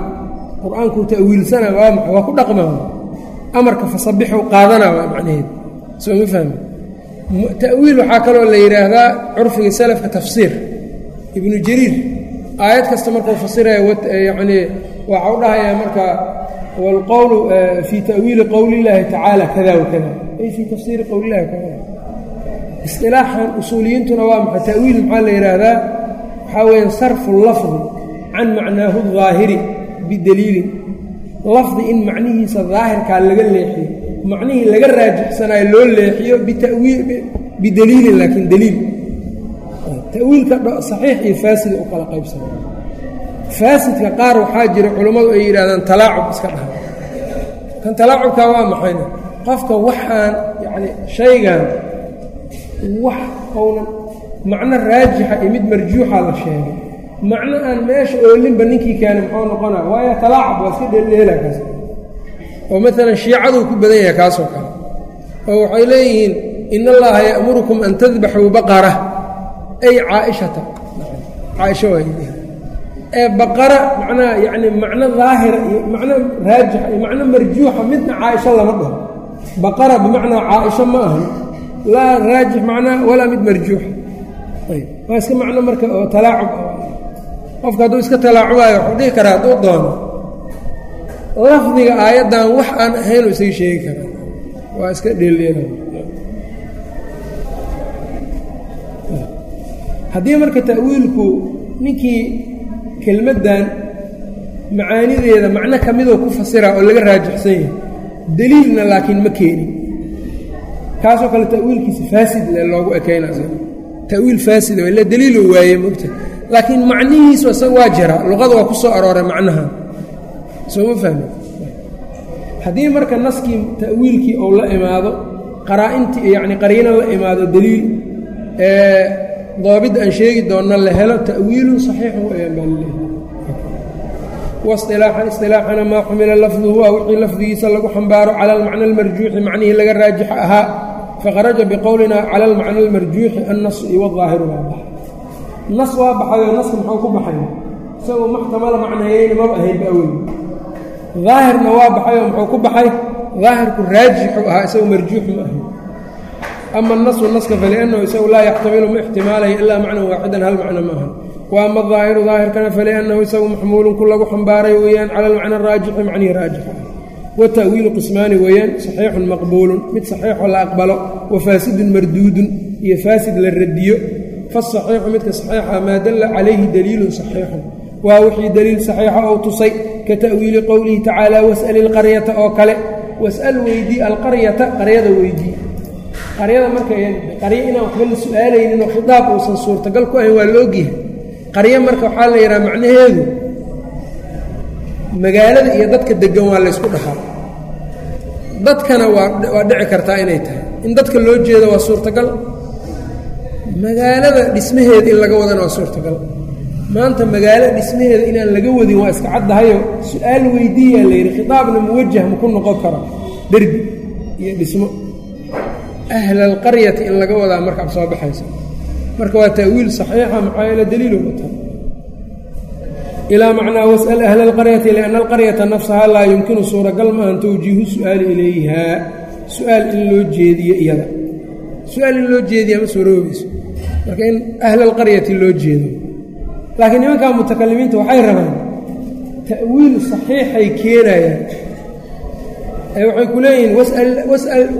Qur'aankuu ta'wiilsana waa maxay? Waa ku dhaqmaa amarka fasabbixu qaadana waa macnaheed. Soo ma fahmi ta'wiil waxaa kaloo la yidhaahdaa curfiga salafka tafsiir ibnu jariir aayad kasta markuu fasiraya yacnii waxau dhahayaa marka wاlqowlu fii ta'wiili qowli اllaahi tacaala kada wakada ay fii tafsiiri qowli illahi kada isilaaxan usuuliyiintuna waa maxay ta'wiil maxaa la yidhaahdaa waxaa weeye sarfu lafdi can macnaahu الظaahiri bidaliilin lafdi in macnihiisa daahirkaa laga leexiyo macnihii laga raajixsanayo loo leexiyo bidaliilin laakiin daliil. Ta'wiilka saxiix iyo faasida u kala qaybsana faasidka qaar waxaa jira culammadu ay yidhahdaan talaacub iska dhaha. Kan talaacubkaa waa maxayna qofka waxaan yacni shaygan wax ownan macno raajixa iyo mid marjuuxa la sheegay. Macno aan meesha oolinba ninkii keenay muxuu noqonaa? Waayo talaacub waa iska dheeldheela kaas oo maalan shiicaduu ku badan yahay kaasoo kale. Oo waxay leeyihiin in allaha ya'murukum an tadbaxuu baqara. Ay caaishata caaisha waa ee baqara macnaha yacni macno daahira iyo macno raajixa iyo macno marjuuxa midna caaisho lama dhaho. Baqara bimacnaa caaisho ma ahan laa raajix macnaa walaa mid marjuuxa. Ayb waa iska macno marka oo talaacub qofka hadduu iska talaacubayo wuxuu dhihi karaa hadduu doono lafdiga aayaddan wax aan ahaynuu isaga sheegi karaa waa iska dheeldheela haddii marka ta'wiilku ninkii kelmaddan macaanideeda macno ka midoo ku fasira oo laga raajixsan yahay deliilna laakiin ma keenin kaasoo kale ta'wiilkiisa faasid le loogu ekaynaasa ta'wiil faasida ila deliiluu waaye mogta laakiin macnihiisu isaga waa jira luqada waa ku soo arooray macnaha soo ma fahmi haddii marka naskii ta'wiilkii ou la imaado qaraa-intii yacni qariino la imaado deliil daabid aan sheegi doonna la helo ta'wiilun saxiixun wayaan baa laleehay wasilaaxan isilaaxana maa xumila lafduhu waa wixii lafdigiisa lagu xambaaro cala almacna almarjuuxi macnihii laga raajixa ahaa. Fakharaja biqowlina cala almacna almarjuuxi annasu iyo wadaahiru waa baxay. Nas waa baxayoo naska muxuu ku baxay. Isagoo maxtamala macnayeyni maba ahaynba awel daahirna waa baxayoo muxuu ku baxay? Daahirku raajixu ahaa isagoo marjuuxu ma ahayn ama nasu naska faliannahu isagu laa yaxtamilu ma ixtimaalaya ilaa macnan waaxidan hal macno ma ahan wa ama daahiru daahirkana faliannahu isagu maxmuulun ku lagu xambaaray weeyaan cala almacna araajixi macnihi raajixa wata'wiilu qismaani weeyaan saxiixun maqbuulun mid saxiixoo la aqbalo wa faasidun marduudun iyo faasid la radiyo. Fasaxiixu midka saxiixa maa dalla calayhi daliilun saxiixun. Waa wixii daliil saxiixa ou tusay ka ta'wiili qowlihi tacaala was'al ilqaryata oo kale was'al weydii alqaryata qaryada weydii qaryada marka qaryo inaan waxba la su'aalaynin oo khitaab uusan suurtagal ku ahayn waa la ogyahay qaryo marka waxaa la yidhaha macnaheedu magaalada iyo dadka deggan waa laysku dhahaa dadkana waa dhici kartaa inay tahay in dadka loo jeedo waa suurtagal magaalada dhismaheeda in laga wadana waa suurtagal maanta magaalo dhismaheeda inaan laga wadin waa iska caddahayo su'aal weydiiyaa la yidhi khitaabna muwajah maku noqon karo. Derbi iyo dhismo. Ahlalqaryati in laga wadaa marka ab soo baxaysa marka waa ta'wiil saxiixa maxaa yeele daliilo wata ilaa macnaa was'al ahla alqaryati lianna alqaryata nafsaha laa yumkinu suuragal maahan towjiihu su'aali ilayhaa. Su'aal in loo jeediyo iyada. Su'aal in loo jeediya ma suuroobayso marka in ahla alqaryati loo jeedo laakiin nimankaa mutakalimiinta waxay rabaan ta'wiil saxiixay keenayaan. Ee waxay ku leeyihiin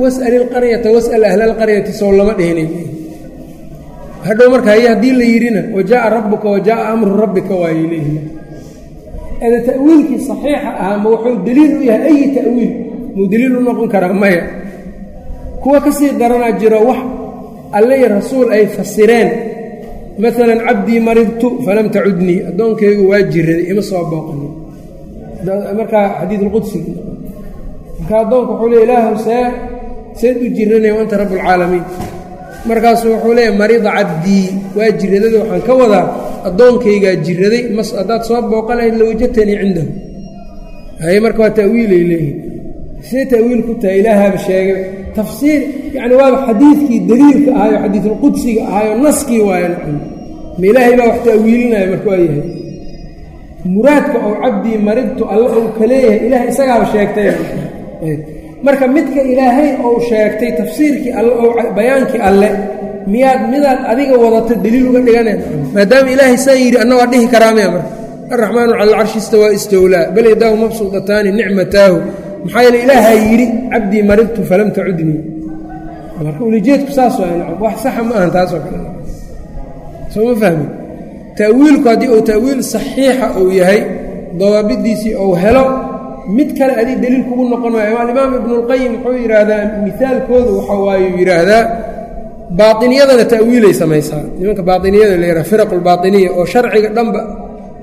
was'al ilqaryata was'al ahla alqaryati sow lama dhihinay hadhow marka haye haddii la yidhina wajaaa rabbuka wajaaa amru rabbika waayay leeyihiin eda ta'wiilkii saxiixa ahaa ma wuxuu deliil u yahay ayi ta'wiil? Muu deliil u noqon karaa maya. Kuwa ka sii daranaa jiro wax alle iyo rasuul ay fasireen maalan cabdii maridtu falam tacudnii addoonkaygu waa jiraday ima soo booqanin markaa xadiidulqudsiga marka addoonku wuxuu leey ilaahu see seed u jiranaya anta rabbulcaalamiin markaasuu wuxuu leeyahy marida cabdii waa jiradada waxaan ka wadaa addoonkaygaa jiraday haddaad soo booqan lahayd lawajatanii cindahu. Haye marka waa ta'wiilay leeyihiin see ta'wiil ku tahay ilaahaaba sheegay tafsiir yacni waaba xadiidkii daliilka ahaayo xadiidulqudsiga ahaayo naskii waayo nacam ma ilaahay baa wax ta'wiilinaya marka waa yahay. Muraadka oo cabdii maridtu alle ou ka leeyahay isagaaba sheegtay. Marka midka ilaahay ou sheegtay tafsiirkii alle oo bayaankii alle miyaad midaad adiga wadato deliil uga dhiganeen? Maadaama ilaahay saa yidhi anna waa dhihi karaamaya marka. Alraxmaanu cala alcarshi istawaa istowlaa bal yadaahu mabsuudataani nicmataahu maxaa yeele ilaahaa yidhi cabdii maridtu falam tacudnii marka ulijeedku saas wax saxa ma ahan taasoo kale. Soo ma fahmin? Ta'wiilku haddii uu ta'wiil saxiixa uu yahay dawaabidiisii ou helo mid kale adig deliil kugu noqon maayo alimaam ibnuulqayim wuxuu yidhaahdaa mihaalkoodu waxa waayuu yidhaahdaa baainiyadana ta'wiilay samaysaa. Nimanka baainiyada la yidhaha firaq lbaainiya oo sharciga dhanba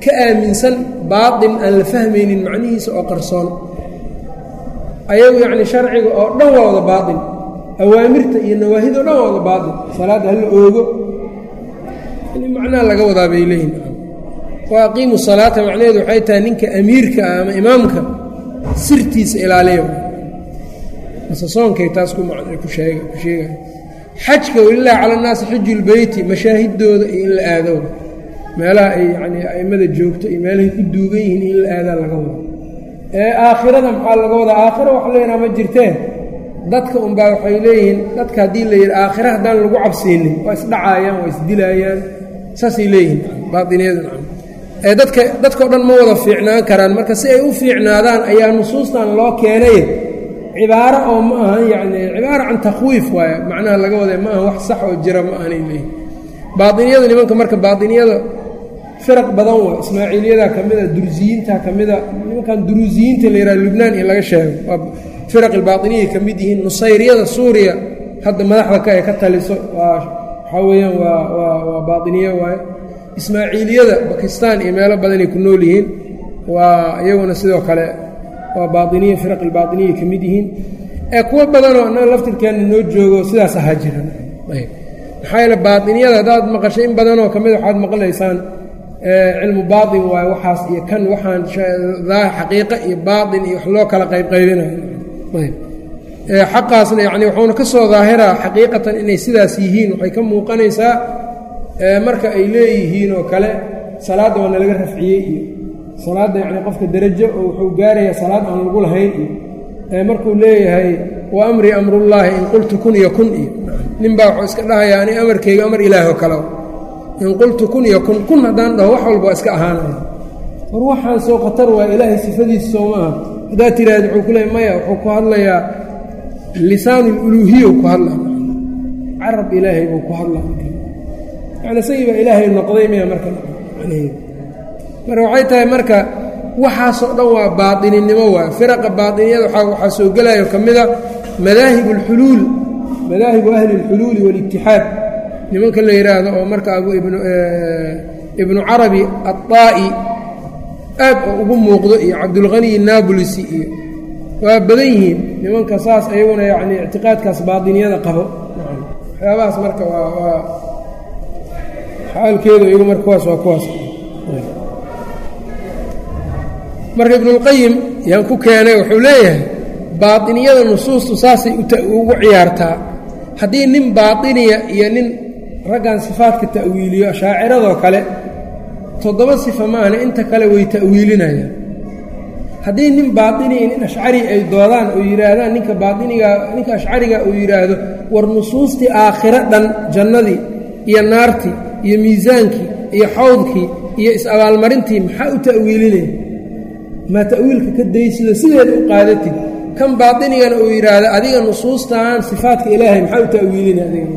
ka aaminsan baain aan la fahmaynin macnihiisa oo qarsoon ayagu yacni sharciga oo dhan waa wada baain awaamirta iyo nawaahidoo dhan waa wada baain salaadda hala oogo. Macnaha laga wadaa bay leeyihiin wa aqiimu salaata macnaheedu waxay tahay ninka amiirka ah ama imaamka sirtiisa ilaaliya mase soonkay taas ku sheega xajka walilahi cala annaasi xiju lbeyti mashaahiddooda iyo in la aado. Meelaha ay yanii a'immada joogto iyo meelahay ku duugan yihiin in la aadaa laga wado ee aakhirada maxaa laga wadaa? Aakhira wax leynaa ma jirteen. Dadka unbaa waxay leeyihiin dadka haddii la yidhi aakhira haddaan lagu cabsiinin. Waa isdhacaayaan waa isdilaayaan saasay leeyihiin baainiyadu ee dadka dadkao dhan ma wada fiicnaan karaan. Marka si ay u fiicnaadaan ayaa nusuustan loo keenay cibaaro oo ma ahan yacni cibaaro can takhwiif waaye. Macnaha laga wada ma aha wax sax oo jira ma aanay leeyihiin baainiyada nimanka marka baainiyada firaq badan waa ismaaciiliyada ka mida durusiyiinta ka mida nimankan duruusiyiinta la yidhaha lubnaan in laga sheego. Waa firaq ilbaainiyay ka mid yihiin nusayriyada suuriya hadda madaxda ka ee ka taliso waa waxaa weeyaan waa waa waa baainiye waaye. Ismaaciiliyada bakistaan iyo meelo badanay ku nool yihiin waa iyaguna sidoo kale waa baainiye firaq ilbaainiya ka mid yihiin. Ee kuwo badanoo annaga laftirkeenna noo joogo sidaas ahaa jira maxaa yeele baainiyada haddaad maqashay in badanoo ka mid waxaad maqlaysaan cilmu baain waaye waxaas iyo kan waxaan xaqiiqa iyo baain iyo wax loo kala qaybqaybinayo xaqaasna yani wuxuuna ka soo daahiraa xaqiiqatan inay sidaas yihiin. Waxay ka muuqanaysaa marka ay leeyihiin oo kale salaadda waa nalaga rafciyey iyo salaadda yacni qofka derajo oo wuxuu gaarayaa salaad aan lagu lahayn iyo markuu leeyahay wa amrii amrullaahi in qultu kun iyo kun iyo. Ninbaa wuxuu iska dhahayaa ani amarkayga amar ilaah oo kale in qultu kun iyo kun kun haddaan dhaho wax walba iska ahaanaya war waxaan soo khatar waa ilaahay sifadiisa soo maaha. Haddaad tiraahd wuxuu ku leeya maya wuxuu ku hadlayaa lisaanululuuhiya ku hadlaa. Carab ilaahay buu ku hadlaa yani isagii baa ilaahay noqday miya marka. Marka waxay tahay marka waxaasoo dhan waa baatininimo waay firaqa baatiniyada waxaa soo gelayo ka mida madaahib alxuluul madaahibu ahli lxuluuli walibtixaad nimanka la yidhaahdo oo marka ibnu carabi aلطaa'i aad ugu muuqdo iyo cabdulghaniy naabulisi iyo waa badan yihiin nimanka saas ayaguna yacni ictiqaadkaas baatiniyada qabo. Waxyaabahaas marka waa xaalkeedu iyagu marka kuwaas waa kuwaas. Marka ibnulqayim yaan ku keenay wuxuu leeyahay baatiniyada nusuustu saasay ugu ciyaartaa. Haddii nin baatiniya iyo nin raggan sifaadka ta'wiiliyo ashaaciradoo kale toddoba sifa maahna inta kale way ta'wiilinayaan. Haddii nin baatiniya nin ashcari ay doodaan oo yidhaahdaan ninka baatiniga ninka ashcariga uu yidhaahdo war nusuustii aakhiro dhan jannadii iyo naartii iyo miisaankii iyo xawdkii iyo is-abaalmarintii maxaa u ta'wiilinaya maa ta'wiilka ka daysido sideeda u qaadatid kan baatinigana uu yidhaahdo adiga nusuustan sifaadka ilaahay maxaa u ta'wiilina adiga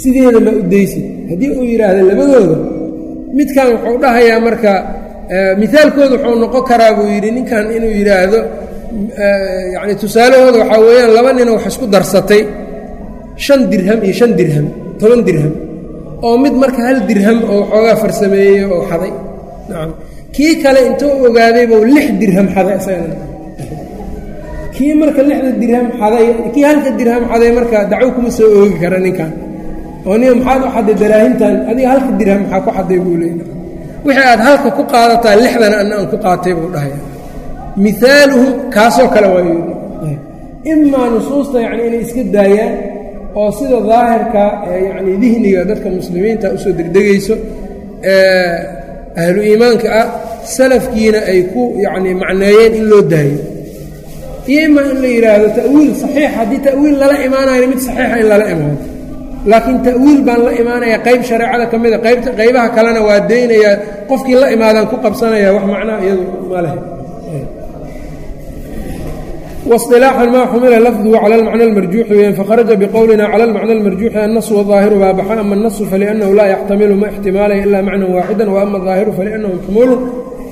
sideeda u daysid haddii uu yidhaahdo labadooda midkan wuxuu dhahayaa marka mihaalkooda wuxuu noqon karaa buu yidhi ninkan inuu yidhaahdo yacni tusaalahooda waxaa weeyaan laba nina wax isku darsatay shan dirham iyo shan dirham toban dirham oo mid marka hal dirham oo waxoogaa farsameeyey oo xaday. Nacam kii kale intuu ogaaday buu lix dirham xaday isagana kii marka lixda dirham xaday kii halka dirham xaday marka dacwo kuma soo oogi kara ninkan oo nin maxaad u xaday daraahintan adiga halka dirham maxaa ku xaday buu leey wixii aad halka ku qaadataa lixdana ana aan ku qaatay buu dhahaya mihaaluhum kaasoo kale waa imaa nusuusta yacni inay iska daayaan oo sida daahirka yacni dihniga dadka muslimiinta u soo degdegayso ahlu iimaanka ah salafkiina ay ku yacni macneeyeen in loo daayo. Iyo imaa in la yidhaahdo ta'wiil saxiix haddii ta'wiil lala imaanayo mid saxiixa in lala imaano laakiin ta'wiil baan la imaanaya qayb shareecada ka mida qaybta qaybaha kalena waa daynayaa qofkii la imaadaan ku qabsanaya wax macnaha iyadu ma leh واصطلاaxا ma xumila lafظhu calى الmacnى الmarjuuxi weyan fakharaja bqowlina calى الmacnى الmarjuuxi الnaص والظaahiru baabaxa ama الnaص faلأnnahu laa yaxtamilu ma اxtimaalaya ila macna waaxida وama الظaahiru faلأnnahu maxmuulu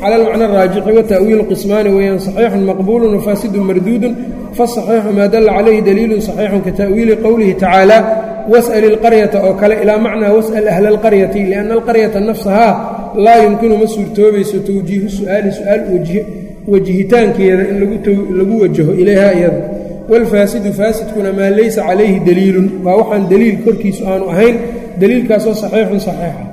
calى الmacnى الraajixi wتأwiilu qismaani weeyaan صaxiixu maqbulu وfaasidu marduudu faالصaxiixu maa dala calayhi daliilu صaxiixu kata'wiili qowlihi tacaalى wasأl اlqaryata oo kale ilaa macnaa wasأl ahla اlqaryati لأna اlqaryata nafsahaa laa yumkinu ma suurtoobayso towjiihu su'aali su-aal wajihitaankeeda in lagu wajaho ilayha iyada wاlfaasidu faasidkuna maa laysa calayhi daliilun waa waxaan deliil korkiisu aanu ahayn deliilkaasoo saxiixun saxiixa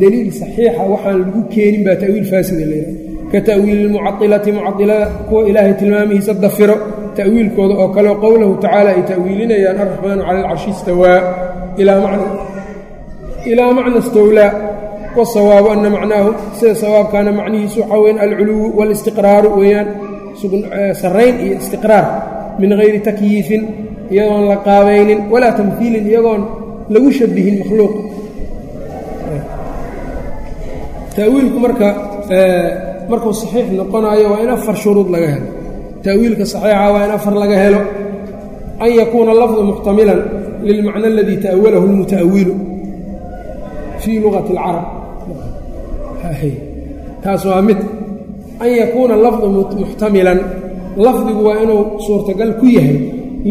deliil saxiixa waxaan lagu keenin baa ta'wiil faasida leedahay ka ta'wiili lmucailati mucailada kuwa ilaahay tilmaamihiisa dafiro ta'wiilkooda oo kaleo qowlahu tacaala ay ta'wiilinayaan alraxmaanu cala alcarshi istawaa ilaa macna istowlaa wsawaabu ana macnaahu sida sawaabkaana macnihiisu waxaa weyan alculuwu wاlistiqraaru weeyaan sarrayn iyo istiqraar min hayri takyiifin iyagoon la qaabaynin walaa tamhiilin iyagoon lagu shabihin makhluuq. Ta'wiilku marka markuu saxiix noqonayo waa in afar shuruud laga helo taawiilka saxiixa waa in afar laga helo an yakuuna lafdu muxtamilan lilmacna aladii ta'awalahu lmuta'awilu fii luqati اlcarab taas waa mid. An yakuuna lafdu muxtamilan. Lafdigu waa inuu suurtagal ku yahay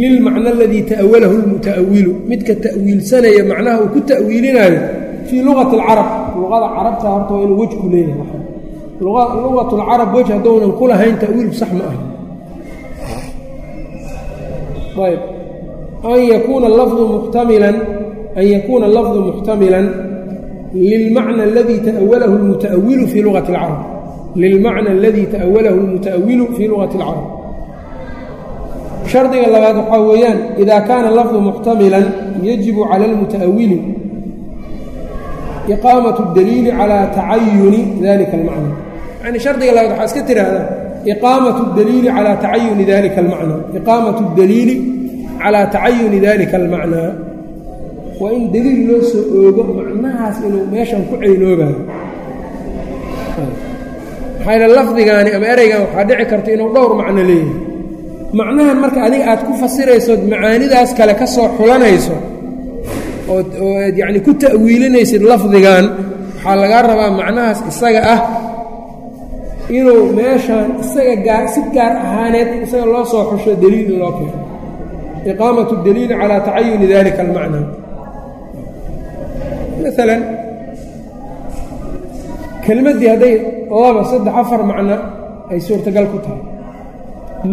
lilmacna aladii ta'awalahu lmuta'awilu midka ta'wiilsanaya macnaha uu ku ta'wiilinayo fii luqati alcarab. Luqada carabta horta waa inuu wejku leeyahay. Luqatulcarab wej hadduunan ku lahayn ta'wiilku sax ma ah ayb an yakuuna lafdu muxtamilan an yakuuna lafdu muxtamilan lilmacna aladii ta'awalahu اlmuta'awilu fii lugati اlcarab lilmacna aladii ta'awalahu اlmuta'awilu fii lugati اlcarab shardiga labaad waxaa weeyaan ida kaana lafdu muxtamilan yajibu cala اlmuta'awili iqaamaة اdaliili calى tacayuni dalika اlmacna yani shardiga labaad waxaa iska tiraahdaa iqaamatu daliili calaa tacayuni dalika almacnaa iqaamatu daliili calaa tacayuni dalika almacnaa waa in daliil loo soo oogo macnahaas inuu meeshan ku ceynoobayo maxaa yle lafdigaani ama ereygan waxaa dhici karta inuu dhowr macno leeyahay macnahan marka adiga aad ku fasiraysood macaanidaas kale ka soo xulanayso ood ood yacni ku ta'wiilinaysid lafdigan waxaa lagaa rabaa macnahaas isaga ah inuu meeshaan isaga gaar si gaar ahaaneed isaga loo soo xusho deliil loo keeno. Iqaamatu daliili calaa tacayuni dalika almacnaa maalan kelmaddii hadday laba saddex afar macno ay suurtagal ku tahay.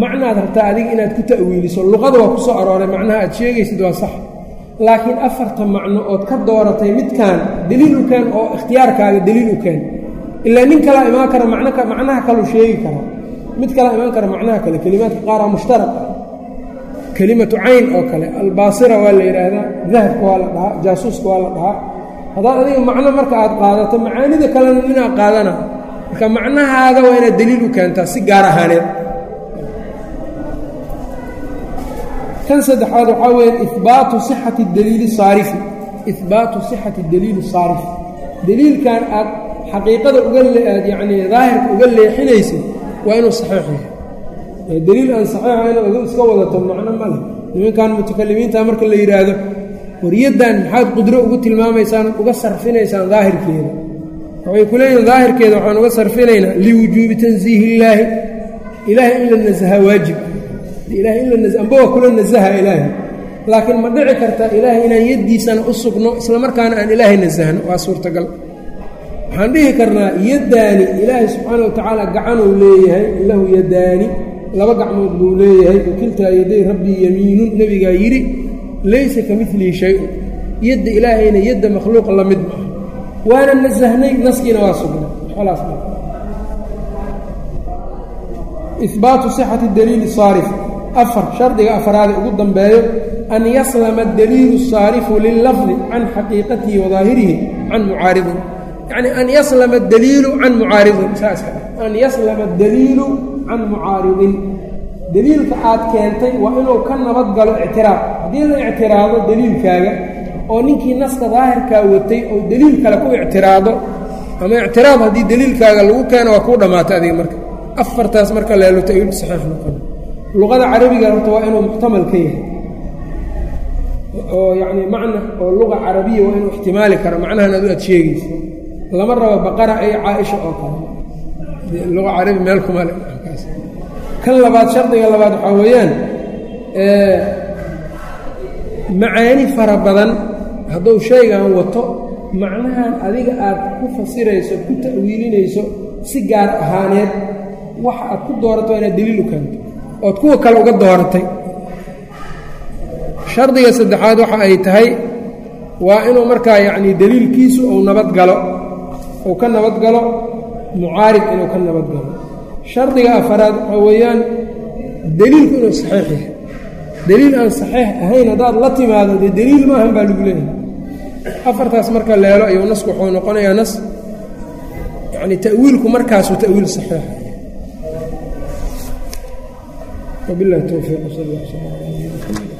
Macnaad rabtaa adiga inaad ku ta'wiiliso luqada waa ku soo arooray macnaha aad sheegaysid waa sax. Laakiin afarta macno ood ka dooratay midkan deliil u keen oo ikhtiyaarkaaga keen ilaa nin kalaa imaan kara macnaha kaleu sheegi kara mid kalaa imaan kara macnaha kale kelimaadka qaara mushtaraq ah kelimatu cayn oo kale albaasira waa la yidhaahdaa dahabka waa la dhahaa jaasuuska waa la dhahaa haddaad adiga macno marka aad qaadato macaanida kalena ninaa qaadana marka macnahaada waa inaad deliil u keentaa si gaar ahaaneed kan saddexaad waxaa weya ihbaatu sixati daliili saarifi ihbaatu sixati daliili saarif deliilkan aad xaqiiqada uga yacnii daahirka uga leexinaysid waa inuu saxiix yahay. Deliil aan saxiixayn adu iska wadato macno ma leh. Nimankan mutakalimiinta marka la yidhaahdo wariyaddan maxaad qudro ugu tilmaamaysaan uga sarfinaysaan daahirkeeda? Waxay ku leeyihiin daahirkeeda waxaan uga sarfinaynaa liwujuubi tansiihi illaahi ilaahay in la nasaha waajib. Amba waa kula nasaha ilaahay. Laakiin ma dhici karta ilaahay inaan yaddiisana u sugno isla markaana aan ilaahay nasahno. Waa suurtagal waxaan dhihi karnaa yaddaani ilaahay subxaana wa tacaala gacanuu leeyahay lahu yadaani laba gacmood buu leeyahay wakiltaa yaday rabbii yamiinun nebigaa yidhi laysa ka milihi shay-un. Yadda ilaahayna yadda makhluuq la mid ma ah waana nasahnay naskiina waa sugnay khalaas ihbaatu sixati daliili saarif. Afar shardiga afaraade ugu dambeeyo an yaslama adaliilu saarifu lillafdi can xaqiiqatihi wa daahirihi can mucaaridin yacni an yaslama adaliilu can mucaaridin saaska an yaslama adaliilu can mucaaridin deliilka aad keentay waa inuu ka nabad galo ictiraad haddii la ictiraado deliilkaaga oo ninkii naska daahirkaa watay oo deliil kale ku ictiraado ama ictiraad haddii deliilkaaga lagu keeno waa kuu dhammaatay adiga marka afartaas marka leelo tawiil saxiix noqon luqada carabiga horta waa inuu muxtamal ka yahay oo yacni macna oo luqa carabiya waa inuu ixtimaali karo macnahan adu aad sheegaysa lama rabo baqara iyo caaisha oo kale. Luqa carabi meel kuma le kan labaad shardiga labaad waxaa weeyaan macaani fara badan hadduu shaygan wato macnahan adiga aad ku fasirayso ku ta'wiilinayso si gaar ahaaneed waxa aad ku doorato inaad deliil u keento ood kuwa kale uga dooratay. Shardiga saddexaad waxa ay tahay waa inuu markaa yacnii deliilkiisu uu nabad galo uu ka nabadgalo mucaarid inuu ka nabadgalo shardiga afaraad waxaa weeyaan deliilku inuu saxiix yahay. Deliil aan saxiix ahayn haddaad la timaado dee deliil maahan baa lagu leeyahay. Afartaas marka leelo ayuu nasku wuxuu noqonayaa nas. Yani ta'wiilku markaasu ta'wiil saxiixa wabilahi towfiiq sal lla sl